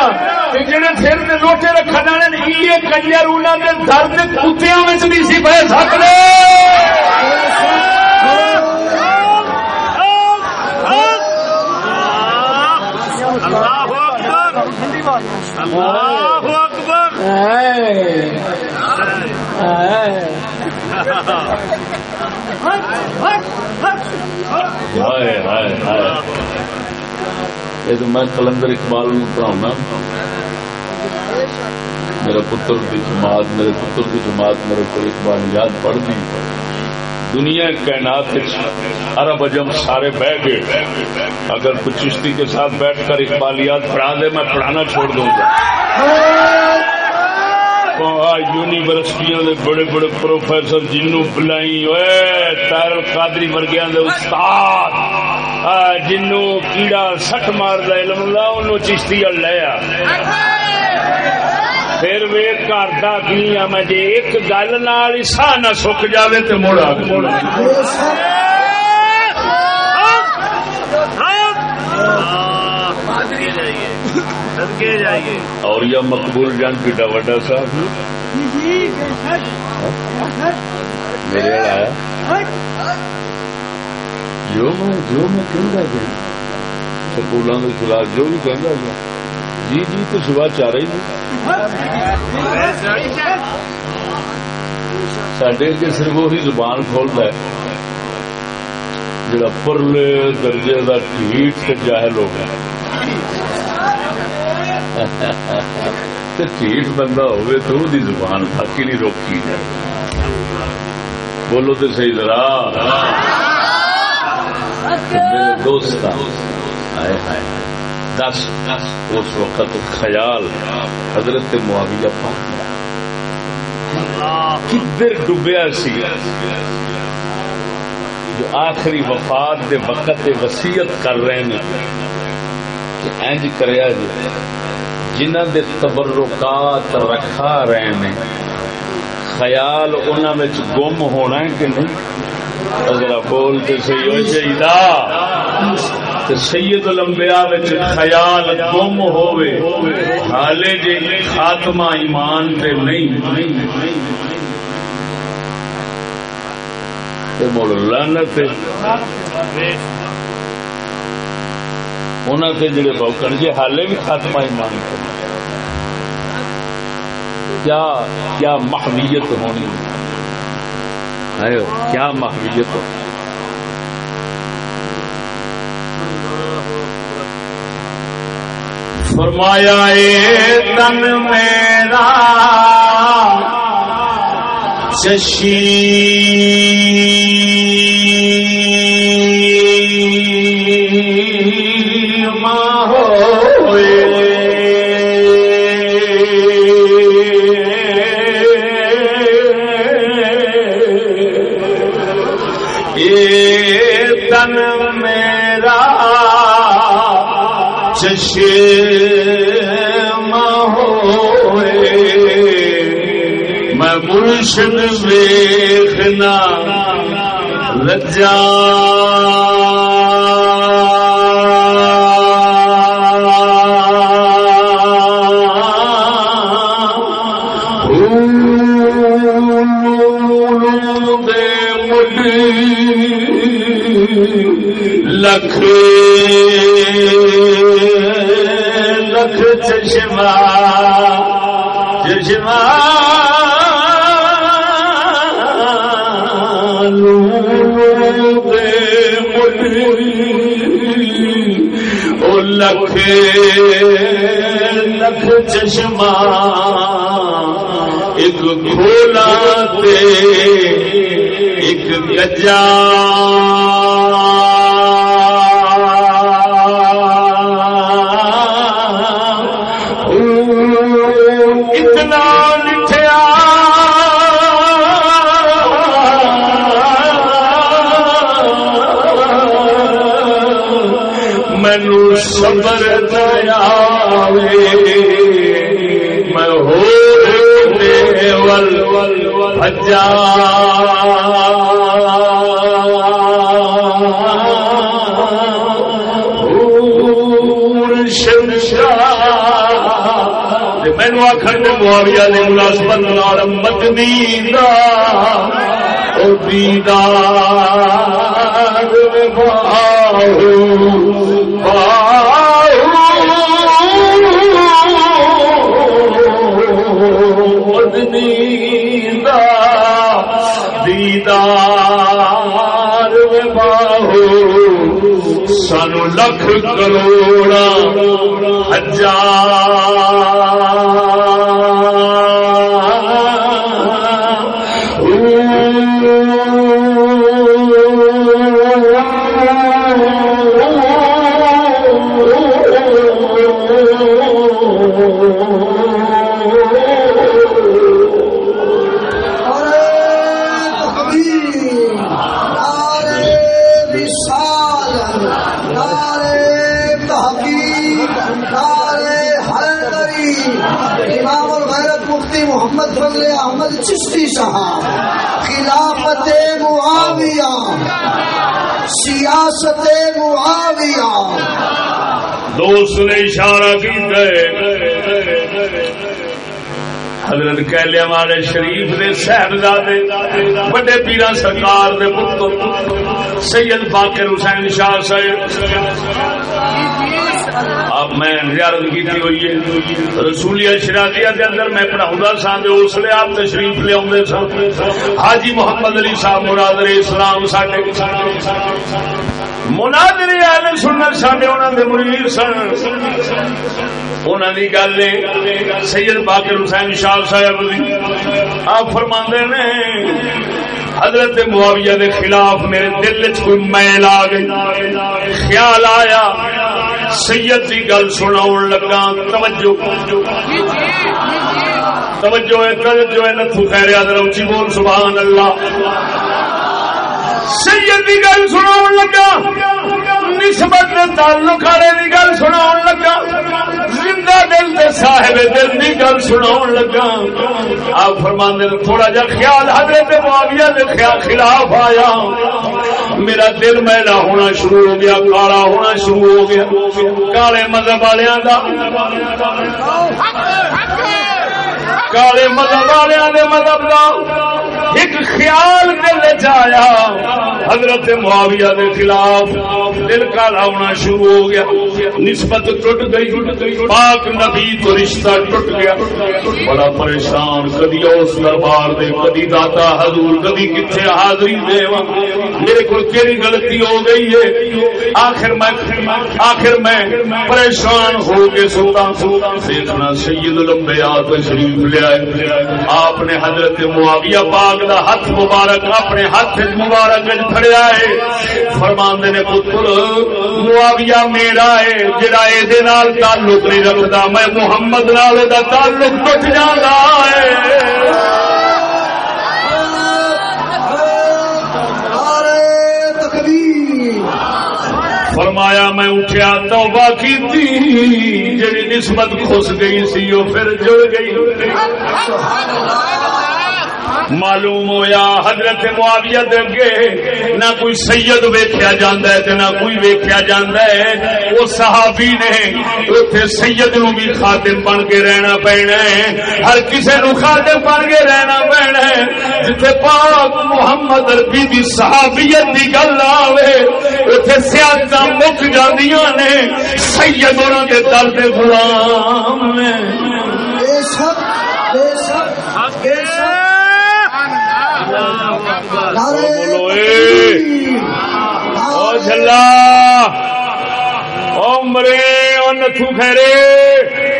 تے جڑے سر تے لوٹے رکھن والے نے یہ کنجر انہاں دے درد کتیاں وچ نہیں سی پے سکدے اللہ اکبر۔ ہائے ہائے ہائے۔ یہ تو میں کلندر اقبال نو پڑھاؤنا میرا پتر کی جماعت، میرے پتر کی جماعت میرے کو اقبال یاد پڑھ دی۔ دنیا کائنات عرب اجم سارے بہ گئے۔ اگر کچھ چشتی کے ساتھ بیٹھ کر اقبالیات پڑھا دے، میں پڑھانا چھوڑ دوں گا۔ یونیورسٹیاں دے بڑے بڑے پروفیسر جنوں بلائی ہوئے تار قادری ورگیاں دے استاد۔ جنوں کیڑا سٹ مار دا علم اللہ انہوں چشتی لیا پھر وے گھر دا کی میں جے ایک گل نال ہی ساہ نہ سک جاوے تے جائیے صدقے جائیے اور یہ مقبول جان پیٹا وڈا صاحب۔ میرے آیا۔ جو میں جو میں کہہ گیا سکولوں کے خلاف جو بھی کہہ گیا جی جی تو سوا چار ہی سڈے کے صرف وہی زبان کھولتا ہے جڑا پرلے درجے کا ٹھیٹ سے جاہل ہو گیا ٹھیٹ بندہ ہوئے تو وہ زبان باقی نہیں روکی جائے بولو تو صحیح ذرا میرے دوست آئے آئے دس اس وقت خیال حضرت معاویہ پاک کدھر ڈبیا سی۔ جو آخری وفات دے وقت وسیعت کر رہے ہیں۔ کہ اینج کریا جی جنہ دے تبرکات رکھا رہے ہیں۔ خیال انہوں میں گم ہونا ہے کہ نہیں؟ اگر بولتے صحیح ہو شہیدہ تے سید الانبیاء وچ خیال گم ہووے، حالے جے خاتمہ ایمان تے نہیں۔ تے مڑ لعنت انہاں تے جڑے بوکن جے، حالے بھی خاتمہ ایمان تے۔ کیا کیا محویت ہونی؟ ہے کیا محویت ہونی؟ فرمایا اے تن میرا ششی۔ ماں ہوئے تن چشم ہوئے میں مرشد ویخنا لجا۔ لکھ لکھ چشمہ لکھ لکھ چشمہ ایک کھولا ایک گجا صبر دیا میں ہو ول بجا مینو آخر معاویہ نے ملازمت نال مدنی دا۔ دیدار۔ دیدار باہو سانو لکھ کروڑا ہزار معاویہ نے اشارہ کیتا ہے۔ حضرت کہلے والے شریف دے صاحبزادے بڑے پیرا سرکار دے پتر، سید باقر حسین شاہ صاحب۔ اب میں زیارت کی ہوئی ہے۔ رسولیہ شرادیہ دے اندر میں پڑھاؤں سا اس لیے آپ تشریف لیا سن۔ حاجی محمد علی صاحب مرادر اسلام ساڈے۔ منادری آئے سنت ساڈے انہوں نے مرید سن انہوں نے گل سید باقر حسین شاہ صاحب آپ فرما نے حضرت معاویہ دے خلاف میرے دل چ کوئی میل آ گئی خیال آیا سید کی گل سنا لگا توجہ توجہ ہے توجہ ہے نتھو خیر ادر اونچی بول سبحان اللہ سید کی گل سنا لگا، نسبت تعلق والے کی گل سنا لگا، زندہ دل دے صاحب دل کی گل سنا لگا۔ آپ فرما تھوڑا جا خیال حضرت معاویہ دے خیال خلاف آیا۔ میرا دل میلا ہونا شروع ہو گیا، کالا ہونا شروع ہو گیا۔ کالے مذہب والوں کا کالے مذہب والوں مذہب کا ایک خیال دل چیا حضرت معاویہ دے خلاف دل کا لاؤنا شروع ہو گیا نسبت ٹوٹ گئی پاک نبی تو رشتہ ٹوٹ گیا بڑا پریشان کدی اس دربار دے کدی داتا حضور کدی کتنے حاضری دے میرے کو کیڑی غلطی ہو گئی ہے آخر میں آخر میں پریشان ہو کے سوتا دیکھنا سید لمبے لمبیا تشریف لیا آپ نے حضرت معاویہ پاک دا ہاتھ مبارک اپنے ہاتھ مبارک پڑیا ہے۔ فرماندے نے پتر، معاویہ میرا ہے، جڑا اے نال تعلق نہیں رکھتا، میں محمد نال دا تعلق ٹوٹ جاندا ہے۔ فرمایا، میں اٹھیا توبہ کی تھی جڑی نسبت خس گئی سی، وہ پھر جڑ گئی۔ معلوم ہویا حضرت معاویہ دے اگے نہ کوئی سید ویکھیا جاندا ہے تے نہ کوئی ویکھیا جاندا ہے۔ وہ صحابی نے اوتھے سید نو بھی خادم بن کے رہنا پینا ہے۔ ہر کسے نو خادم بن کے رہنا پینا ہے۔ جتھے پاک محمد عربی دی صحابیت دی گل آوے، اوتھے سیادتاں مک جاندیاں نے۔ سید انہاں دے در دے غلام نے۔ بے شک بے شک بے شک بولو اے۔ او جھلا۔ او مرے او نتھو خیرے۔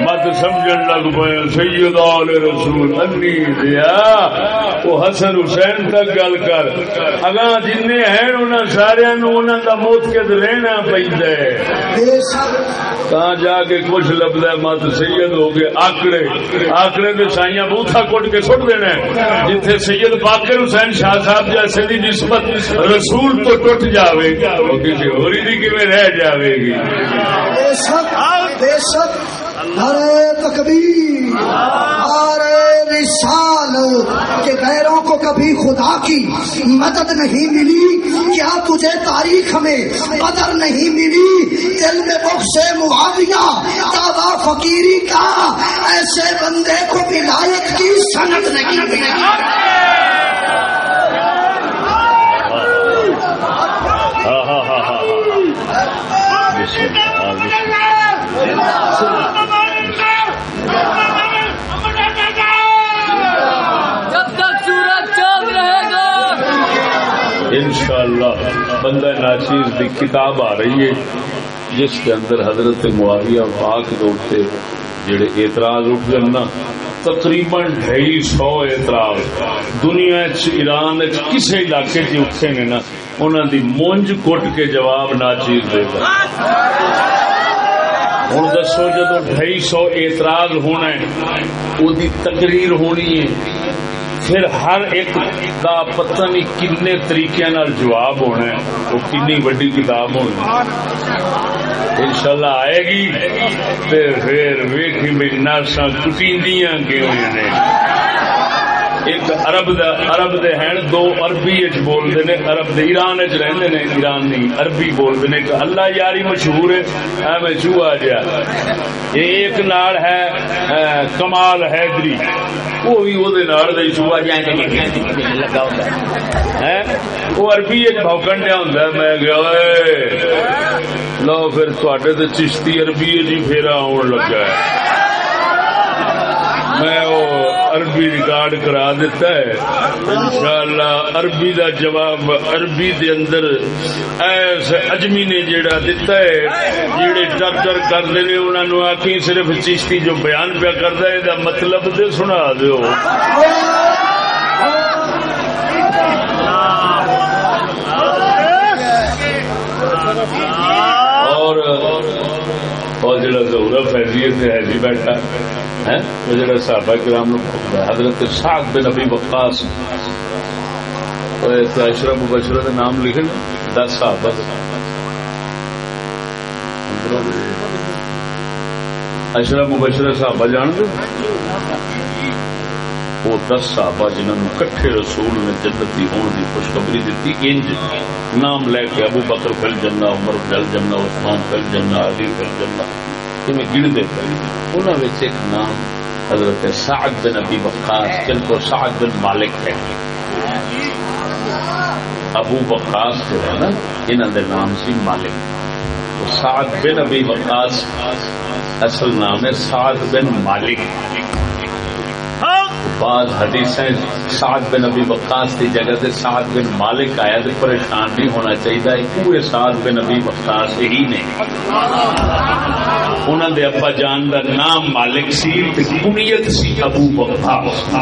مت سمجھن لگ پے سید آل رسول انی دیا۔ وہ حسن حسین تک گل کر۔ اگاں جن ہیں، انہاں سارے نو انہاں دا موت کے رہنا پیندا ہے کہاں جا کے کچھ لبدا ہے، مت سید ہو گئے آکڑے۔ آکڑے تے سائیاں بوتھا کوٹ کے سٹ دینا ہے جتھے سید باقر حسین شاہ صاحب جیسے دی نسبت رسول تو ٹوٹ جاوے، وہ کسی ہوری دی کیویں رہ جاوے گی؟ بے شک بے شک۔ نعرے تکبیر نعرے رسال کہ غیروں کو کبھی خدا کی مدد نہیں ملی۔ کیا تجھے تاریخ میں قدر نہیں ملی؟ دل میں بخش سے معاویہ دادا فقیری کا ایسے بندے کو ولایت کی سند نہیں ملی۔ ہاں ہاں ہاں ہاں بسم اللہ بسم جب تک سورج چاند رہے گا انشاءاللہ بندہ ناچیز کی کتاب آ رہی ہے، جس کے اندر حضرت معاویہ پاک دوتے جڑے اعتراض اٹھ گئے نا، تقریباً ڈھائی سو اعتراض۔ دنیا چ، ایران چ کسی علاقے چ اٹھے نے نا انہوں دی مونج کٹ کے جواب ناچیز دے گا ہوں دسو جدو ڈھائی سو اعتراض ہونا ہے وہ تقریر ہونی ہے۔ پھر ہر ایک دا پتہ نہیں کنے طریقے نال جواب ہونا ہے، وہ کنی وڈی کتاب ہونی انشاءاللہ آئے گی تے پھر ویکھی بھی نرساں کٹیندیاں کیوں نے ایک عرب دا عرب دے ہیں، دو عربی اچ بولدے نے، عرب دے ایران اچ رہندے نے، ایران نہیں عربی بولدے نے کہ اللہ یاری مشہور ہے اے میں چوہا جا یہ ایک نال ہے کمال حیدری۔ وہ بھی وہ دے نال دے چوہا جا لگا ہوندا ہے۔ وہ عربی اچ بھوکن ڈیا ہوندا میں گیا اے لو پھر تواڈے تے چشتی عربی اچ ہی پھیرا آن لگا ہے۔ میں وہ عربی ریکارڈ کرا دیتا ہے۔ انشاءاللہ عربی دا جواب عربی دے اندر ایس اجمی نے جیڑا دیتا ہے، جیڑے ڈاکٹر کر کرتے نے انہوں نے آخی صرف چشتی جو بیان پیا کرتا ہے، دا مطلب تے سنا دیو۔ اور اور جڑا ظہورا فیضیت ہے جی بیٹھا۔ ہے وہ جڑا صحابہ کرام نو حضرت سعد بن ابی وقاص اشرف مبشرہ دے نام لکھے دس صحابہ۔ اشرف مبشرہ صحابہ جان دے وہ دس صحابہ جنہوں نے کٹھے رسول نے جنت دی ہون دی خوشخبری دیتی، انج نام لے کے ابو بکر فل جنہ عمر فل جنہ عثمان فل جنہ علی فل جنہ میں گن دے انہوں نے ایک نام حضرت سعد بن ابی وقاص، جن کو سعد بن مالک ہے ابو وقاص جو ہے نا انہوں نے نام سی مالک۔ تو سعد بن ابی وقاص اصل نام ہے سعد بن مالک۔ بعض حدیثیں سعد بن ابی وقاص کی جگہ سے سعد بن مالک آیا تو پریشان نہیں ہونا چاہیے۔ پورے سعد بن ابی وقاص ہی نہیں۔ انہوں دے ابا جان دا نام مالک سی، تے کنیت سی، ابو وقاص۔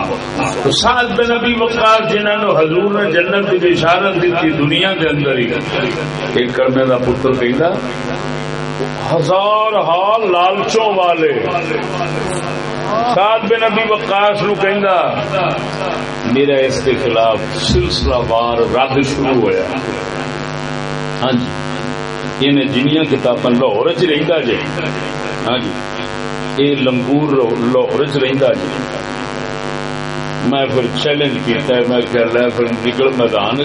تو سعد بن ابی وقاص، جنہاں نو حضور نے جنت دی بشارت دیتی، دنیا دے اندر ہی۔ ایک کرنے دا پتر کہندا، ہزار حال لالچوں والے۔ سعد بن ابی وقاص نو کہندا، میرا اس کے خلاف سلسلہ وار رد شروع ہویا۔ ہاں جی۔ یہ جنیاں کتاباں لاہور چ رہندا جی۔ ہاں جی۔ لنگور لاہور چ رہندا جی۔ میں پھر چیلنج کیتا ہے میں پھر نکل میدان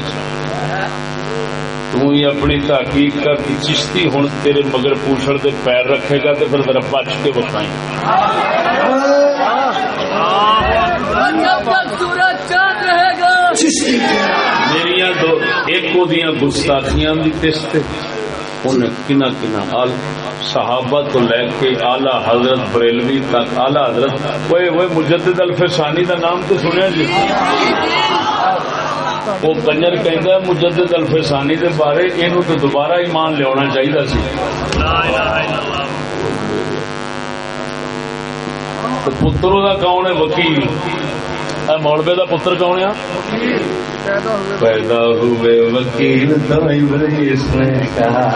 تو ہی اپنی تحقیق کا کہ چشتی ہوں تیرے مگر پوچھڑ دے پیر رکھے گا تو پھر ذرا بچ کے بتائیں دو ایک گستاخیاں بھی قسط ان کنا کنا آل صحابہ تو لے کے آلہ حضرت بریلوی تک آلہ حضرت وہ وہ مجدد الفسانی دا نام تو سنیا جی؟ وہ کنجر کہندا ہے مجدد الفسانی دے بارے، اینو تو دوبارہ ایمان لیانا چاہیے سی۔ تو پتروں دا کون ہے وکیل؟ اے مولوے دا پتر کون ہے؟ پیدا ہوئے وکیل تو ابلیس نے کہا۔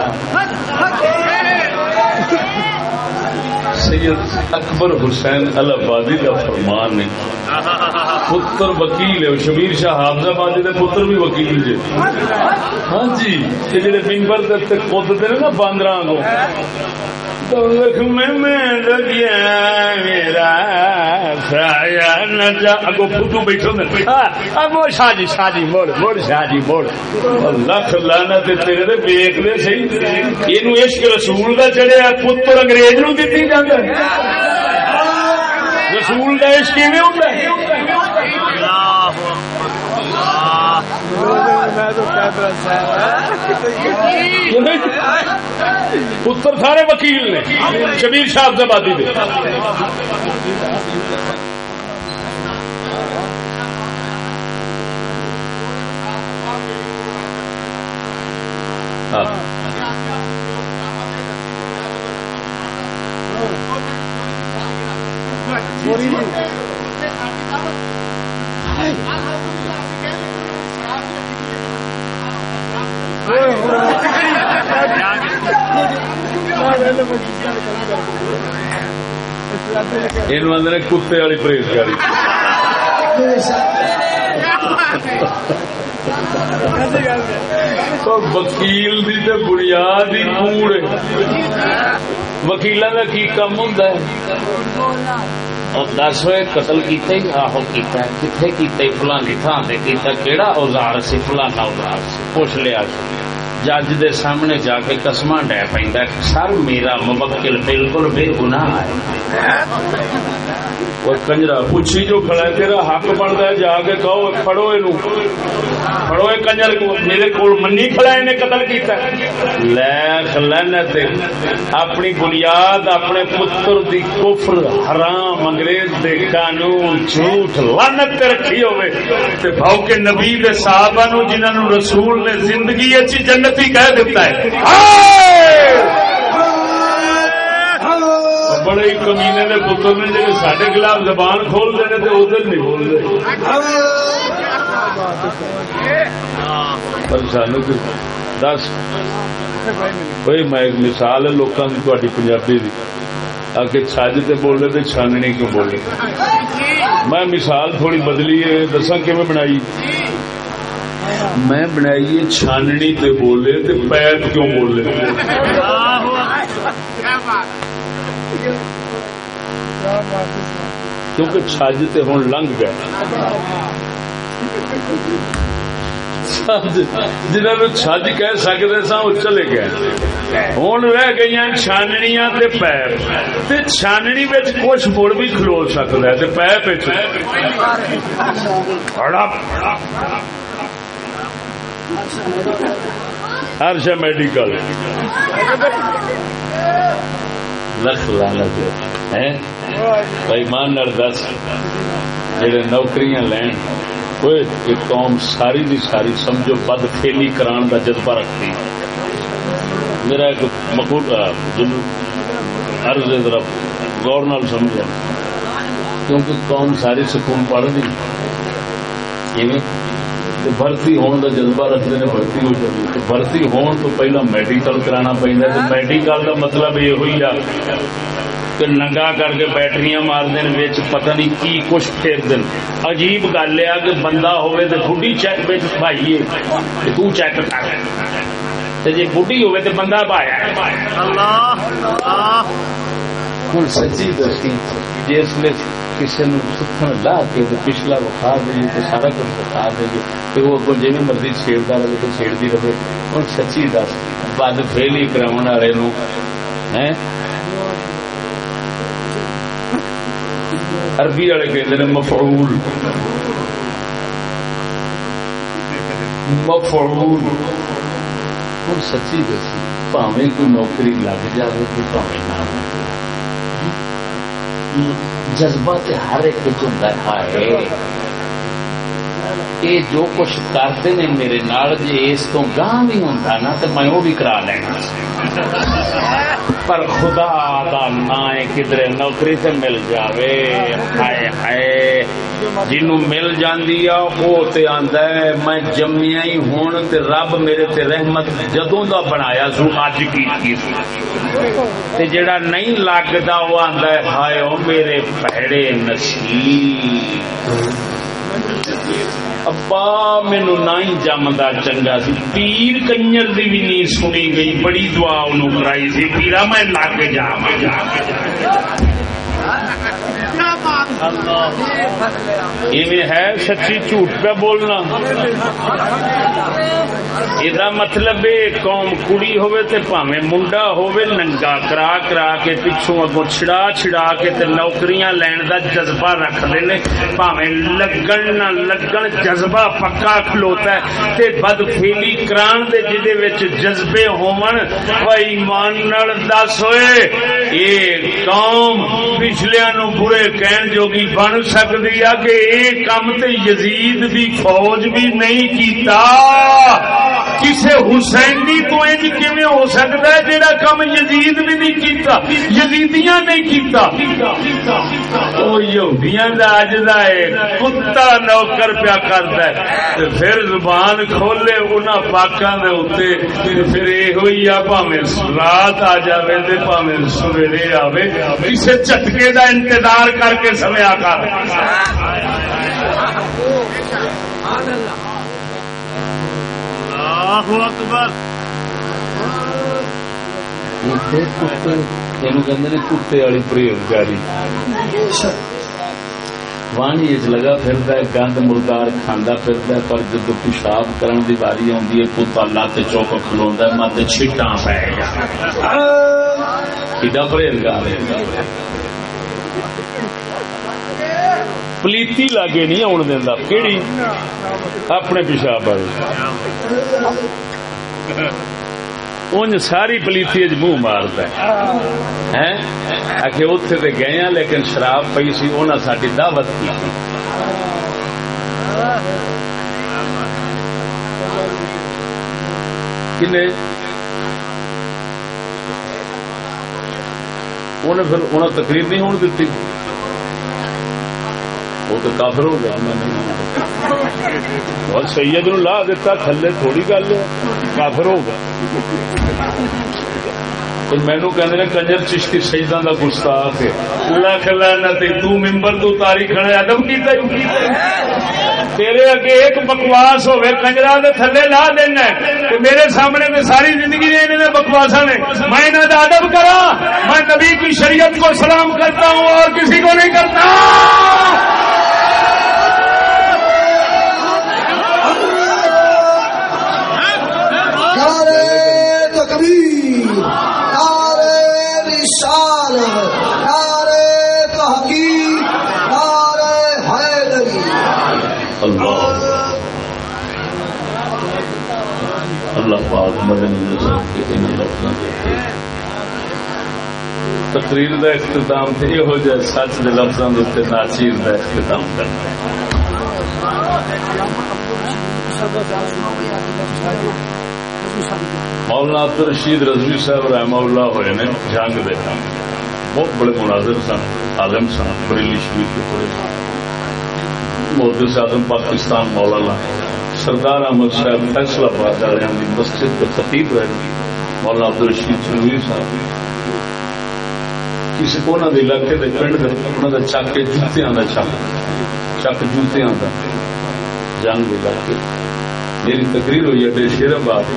سید اکبر حسین الابادی کا فرمان ہے۔ پتر وکیل ہے شبیر شاہ حافظ آبادی کے پتر بھی وکیل جی ہاں جی یہ جڑے ممبر دے کودتے نا باندر کو لکھ میں لگیا میرا نہ جا اگو بیٹھو میں۔ اگو موڑ موڑ موڑ لکھ لانا تے تیرے ویکھ لے اینو عشق رسول دا چڑھیا پتر انگریز نو دتی جاندا رسول دا عشق کیویں ہوندا ہے؟ پتر سارے وکیل نے شبیر شاہ آبادی دے۔ ہاں۔ یہ آدھے کتے والی پرہیزگاری تو وکیل دی تے بنیاد ہی کوڑ وکیل کا کی کام ہوں اور دس ہوئے قتل کیتے ہی آہو کیتا ہے کتنے کیتے فلانی تھان سے کیتا کیڑا اوزار سی فلانا اوزار سی پوچھ لیا سی جج دے سامنے جا کے قسم ڈہ پہ سر میرا مبکل بالکل بے گناہ ہے وہ کنجرا پوچھی جو کھڑا ہے تیرا حق بنتا ہے جا کے کہو پڑھو یہ پڑھو یہ کنجر میرے کو منی کھڑا ہے قتل کیتا ہے لے لعنت اپنی بنیاد اپنے پتر دی کفر حرام انگریز دے قانون جھوٹ لعنت تے رکھی ہوے تے بھاؤ کے نبی دے صحابہ نو جنہاں نو رسول نے زندگی اچھی جنتی کہہ دیتا ہے بڑے ہی کمینے کے پتر نے جی سارے خلاف زبان کھول دے تو ادھر نہیں کھول پر سانو دس۔ بھائی میں ایک مثال ہے لوگوں کی تاری پنجابی کی آ کے چھج تے بولے تو چھاننی کیوں بولے؟ میں مثال تھوڑی بدلی ہے دسا کی بنائی؟ میں بنائی چھاننی تے بولے تے پیپ کیوں بولے؟ کیونکہ چھج تے ہوں لنگ گئے۔ جنہوں نے چھج کہہ سکتے سا وہ چلے گئے۔ ہوں رہ گئی چھاننیاں تے پیر۔ تے چھاننی بچ کچھ مڑ بھی کھلو سکتا ہے تے پیر ہرش میڈیکل۔ لکھ لانا بھائی مان دس جڑے نوکریاں لین کوئی قوم ساری دی ساری سمجھو بد فیلی کران دا جذبہ رکھتی میرا ایک مقول عرض ذرا غور نال سمجھا کیونکہ قوم ساری سکون پڑھ دی بھرتی ہون کا جذبہ رکھتے ہیں بھرتی ہو جاتی بھرتی ہون تو پہلا میڈیکل کرانا پہنا میڈیکل کا مطلب یہ ہوئی آ ننگا کر کے بیٹریاں مار دین وچ پتہ نہیں کی کچھ پھیر دین عجیب گل ہے کہ بندہ ہوے تے بڈھی چیک وچ بھائیے تو چیک کر تے جے بڈھی تے بندہ پایا اللہ اللہ ہن سچی دسی جس نے کسی نے سکھن لا کے پچھلا بخار دے تو سارا کچھ بخار دے تو وہ اگوں جی مرضی چھیڑتا رہے تو چھیڑتی رہے ہوں سچی دس بد فیل ہی کراؤ والے عربی والے کہتے ہیں مفعول. مفعول. ہوں سچی دسی پاوے کوئی نوکری لگ جائے تو پاوے نہ جذبہ تے ہر ایک ہے۔ یہ جو کچھ کرتے نے میرے نال جی اس تو گاہ بھی ہوں نا، تو میں وہ بھی کرا لینا۔ پر خدا دا نا کدھر نوکری سے مل جاوے۔ ہائے ہائے جنو مل جاندی آ، وہ تے آندا ہے، میں جمیا ہی ہون تے رب میرے تے رحمت جدوں دا بنایا سو اج کی کی تے جڑا نہیں لگدا، وہ آندا ہے، ہائے او میرے بھڑے نصیب۔ ابا مینو نہ ہی جمدا چنگا سی پیر کنجر دی بھی نہیں سنی گئی بڑی دعا انہوں کرائی سی پیرا میں لا لگ جا ہے سچی جھوٹ پہ بولنا۔ یہ مطلب قوم کڑی ہوے تے پاوے منڈا ہوے ننگا کرا کرا کے پچھوں اگوں چھڑا چھڑا کے تے نوکریاں لین دا جذبہ رکھ لے پاوے لگن نہ لگن جذبہ پکا کھلوتا ہے تے بد فیلی کران دے جدے وچ جذبے ہون او ایمان نال دس ہوئے، اے قوم پچھلیاں نو برے کہن جوگی بن سکتی ہے کہ یہ کام تے یزید دی فوج بھی نہیں کیتا۔ کسے حسینی تو انج کیویں ہو سکتا ہے جیڑا کم یزید بھی نہیں کیتا؟ یزیدیاں نہیں کیتا۔ او یہودیاں دا اج دا ہے کتا نوکر پیا کردا ہے۔ تے پھر زبان کھولے انہاں پاکاں دے اوتے پھر اے ہوئی آ بھاویں رات آ جاوے تے بھاویں سویرے آوے۔ کسے چٹکے دا انتظار کر کے سمیا کر کتے والی وانی لگا پھردا ہے گند مردار کھاندا پھردا ہے پر جب پیشاب کرن دی واری آندی ہے کتا لت چوک کھلوندا ہے مت چھٹاں پے۔ جا کڈا پرہیزگار ہے۔ پلیتی لاگے نہیں آن دینا کہڑی اپنے پیشاب والی انج ساری پلیتی منہ مارتا ہے آخر اتنے تو گئے ہیں لیکن شراب پی سی انہیں ساری دعوت کی انہیں پھر انہیں تقریر نہیں ہون دیتی تو کافر ہو گیا میں نہیں اور سید نو لا دیتا، تھلے تھوڑی گل ہے، کافر ہو گیا۔ مینو کہ کنجر چشتی شہیداں کا گستاخ ہے۔ لکھ لینا تو ممبر تو تاری کھڑے ادب کیتا تیرے اگے ایک بکواس ہوے کنجرا دے تھلے لا دینا تے میرے سامنے میں ساری زندگی نے انہیں بکواسا نے۔ میں انہیں دا ادب کرا میں نبی کی شریعت کو سلام کرتا ہوں اور کسی کو نہیں کرتا۔ تقریر دا اختتام تے یہ ہو جائے سچ دے لفظوں دے ناچیر دا اختتام کرنا مولانا عبد الرشید رضوی صاحب رحمہ اللہ ہوئے نے جنگ دے بہت بڑے مناظر سن، عالم سن بریلی شریف کے پڑے محدث اعظم پاکستان مولانا سردار احمد صاحب فیصلہ آباد والے کی مسجد کے خطیب رہے۔ مولانا عبد الرشید سنویر صاحب کسی کو انہوں نے علاقے کے پنڈ انہوں نے چک کے جوتیاں کا چک چک جوتیاں کا جنگ علاقے میری تقریر ہوئی ہے شیر آباد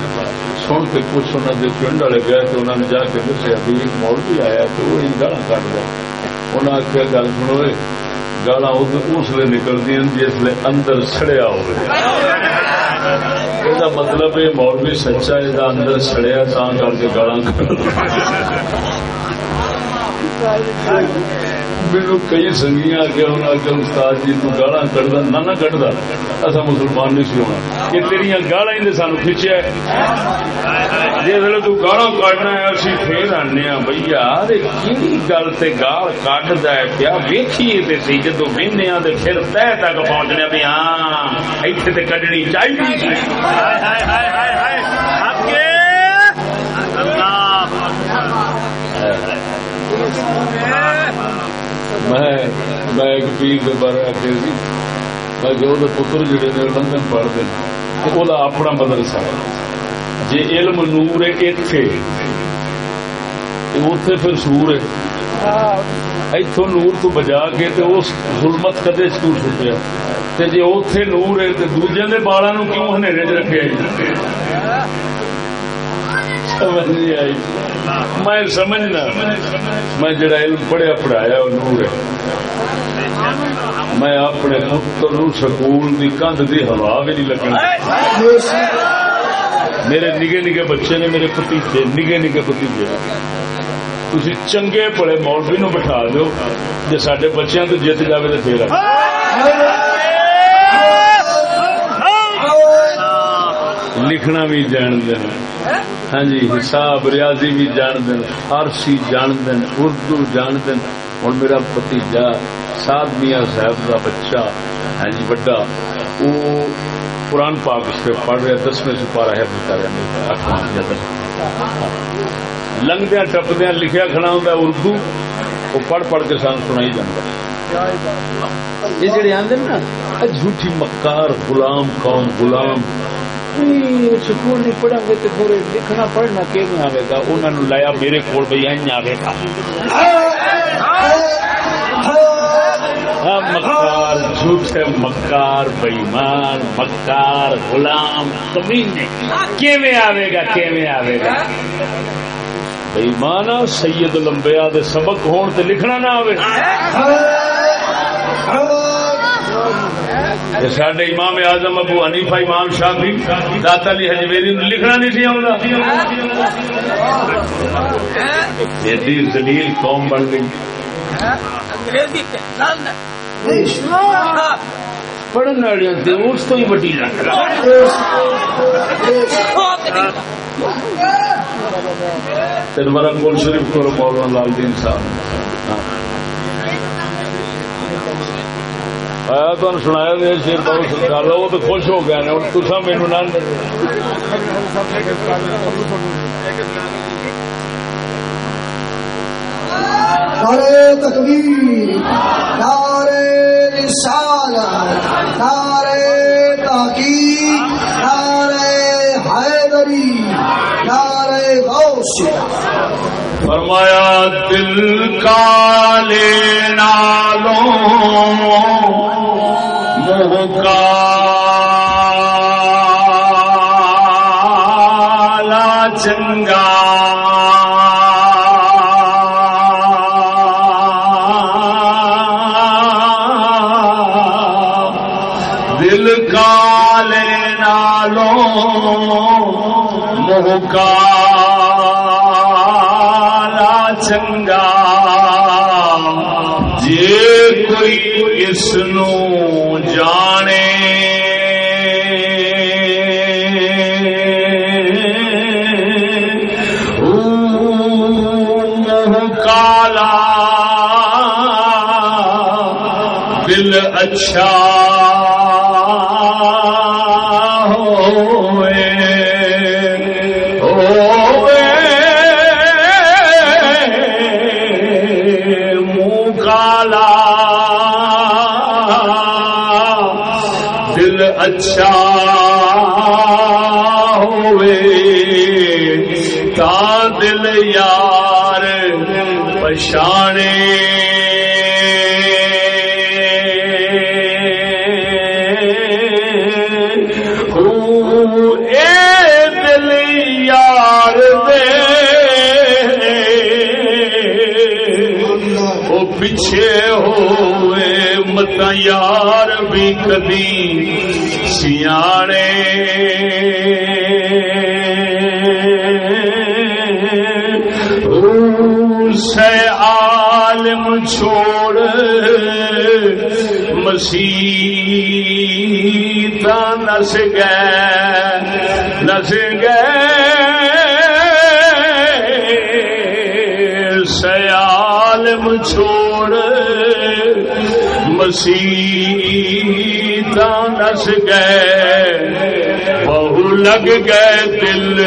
سن کے کچھ انہوں نے پنڈ والے گئے تو انہوں نے جا کے دسیا بھی ایک مول بھی آیا تو وہ گالا کٹ گیا انہیں آخیا گل سنو گالا اس لیے نکلتی جس لیے اندر سڑیا ہو یہ مطلب یہ مولوی سچا یہ اندر سڑیا تا کر کے گالا میرے کئی سنگیاں آ کے انہوں استاد جی تو گالا کٹدا نہ نہ کٹدا اصا مسلمان نہیں سی ہونا یہ تیریا گالا ہی نے سانو کھچیا جس تو گالا کٹنا ہے اسی پھر آنے ہاں بھائی یار کہڑی گل سے گال کٹد ہے پیا ویکھیے تے سی جدو وہنے ہاں تے پھر تہ تک پہنچنے بھی ہاں ایتھے تے کڈنی چاہیے سی ہائے ہائے ہائے ہائے ہائے آپ کے میں میں ایک پیر کے بارے آخر سی۔ میں جو پتر جڑے نے لندن پڑھتے ہیں وہ اپنا مدرسہ ہے۔ جی علم نور ہے اتے اتے پھر سور ہے۔ اتوں نور تو بجا کے تے اس ظلمت کدے سور چھٹیا تے جی اتے نور ہے تو دوجے کے بالا نو کیوں ہنیرے چ رکھے سمجھ نہیں آئی۔ میں سمجھنا، میں جڑا علم پڑھیا پڑھایا، وہ نور ہے۔ میں اپنے پتر سکول دی کندھ دی ہوا بھی نہیں لگنا میرے نگے نگے بچے نے میرے پتیجے، نگے نگے پتیجے۔ تھی چنگے پڑے مولوی نو بٹھا دو جی سڈے بچوں تو جیت جائے تو پھر۔ لکھنا بھی جان دین ہاں جی حساب ریاضی بھی جان دین فارسی جان دین اردو جان دین اور میرا بتیجا سات میاں صاحب کا بچہ ہاں جی بڑا وہ قرآن پاک اس پہ پڑھ رہا دسویں سپارہ ہے بتا رہا لنگدیا ٹپدیا لکھیا کھڑا ہوں اردو وہ پڑھ پڑھ کے سان سنائی جانا یہ جڑے آدھے نا جھوٹی مکار غلام قوم غلام۔ سکول نہیں پڑھا گے تو پھر لکھنا پڑھنا کیوں آئے گا انہوں نے لایا میرے کو بھائی این آئے گا۔ ہاں، مکار جھوٹے مکار بےمان، مکار غلام کمینے کیویں آئے گا، کیویں آئے گا؟ بےمانا سید لمبیا دے سبق ہون تے لکھنا نہ آئے سڈے امام اعظم ابو حنیفہ امام شافی داتا علی حجویری لکھنا نہیں سی آتا ایڈی زلیل قوم بن گئی۔ والی تھے اس تو ہی وڈی رکھ تین بارہ کول شریف کرو مولانا لال دین صاحب۔ آیا تو سنایا دے شیر بہت سرکار وہ تو خوش ہو گیا ہوں تصا مینو نہ نعرے تکبیر نعرے رسالت نعرے تحقیق نعرے حیدری نعرے غوث فرمایا، دل کا لینا لو منہ کا لا چنگا۔ دل کا لینا لو منہ کا جس نو جانے کالا دل اچھا اچھا ہوئے، تا دل یار پچھانے۔ اے دل یار دے۔ وہ پیچھے ہوئے مت یار بھی کبھی سیانے سے عالم چھوڑ مسیح نس گئے نس گئے سیالم چھوڑ مسیح نس گئے بہو لگ گئے دل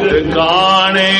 ٹکانے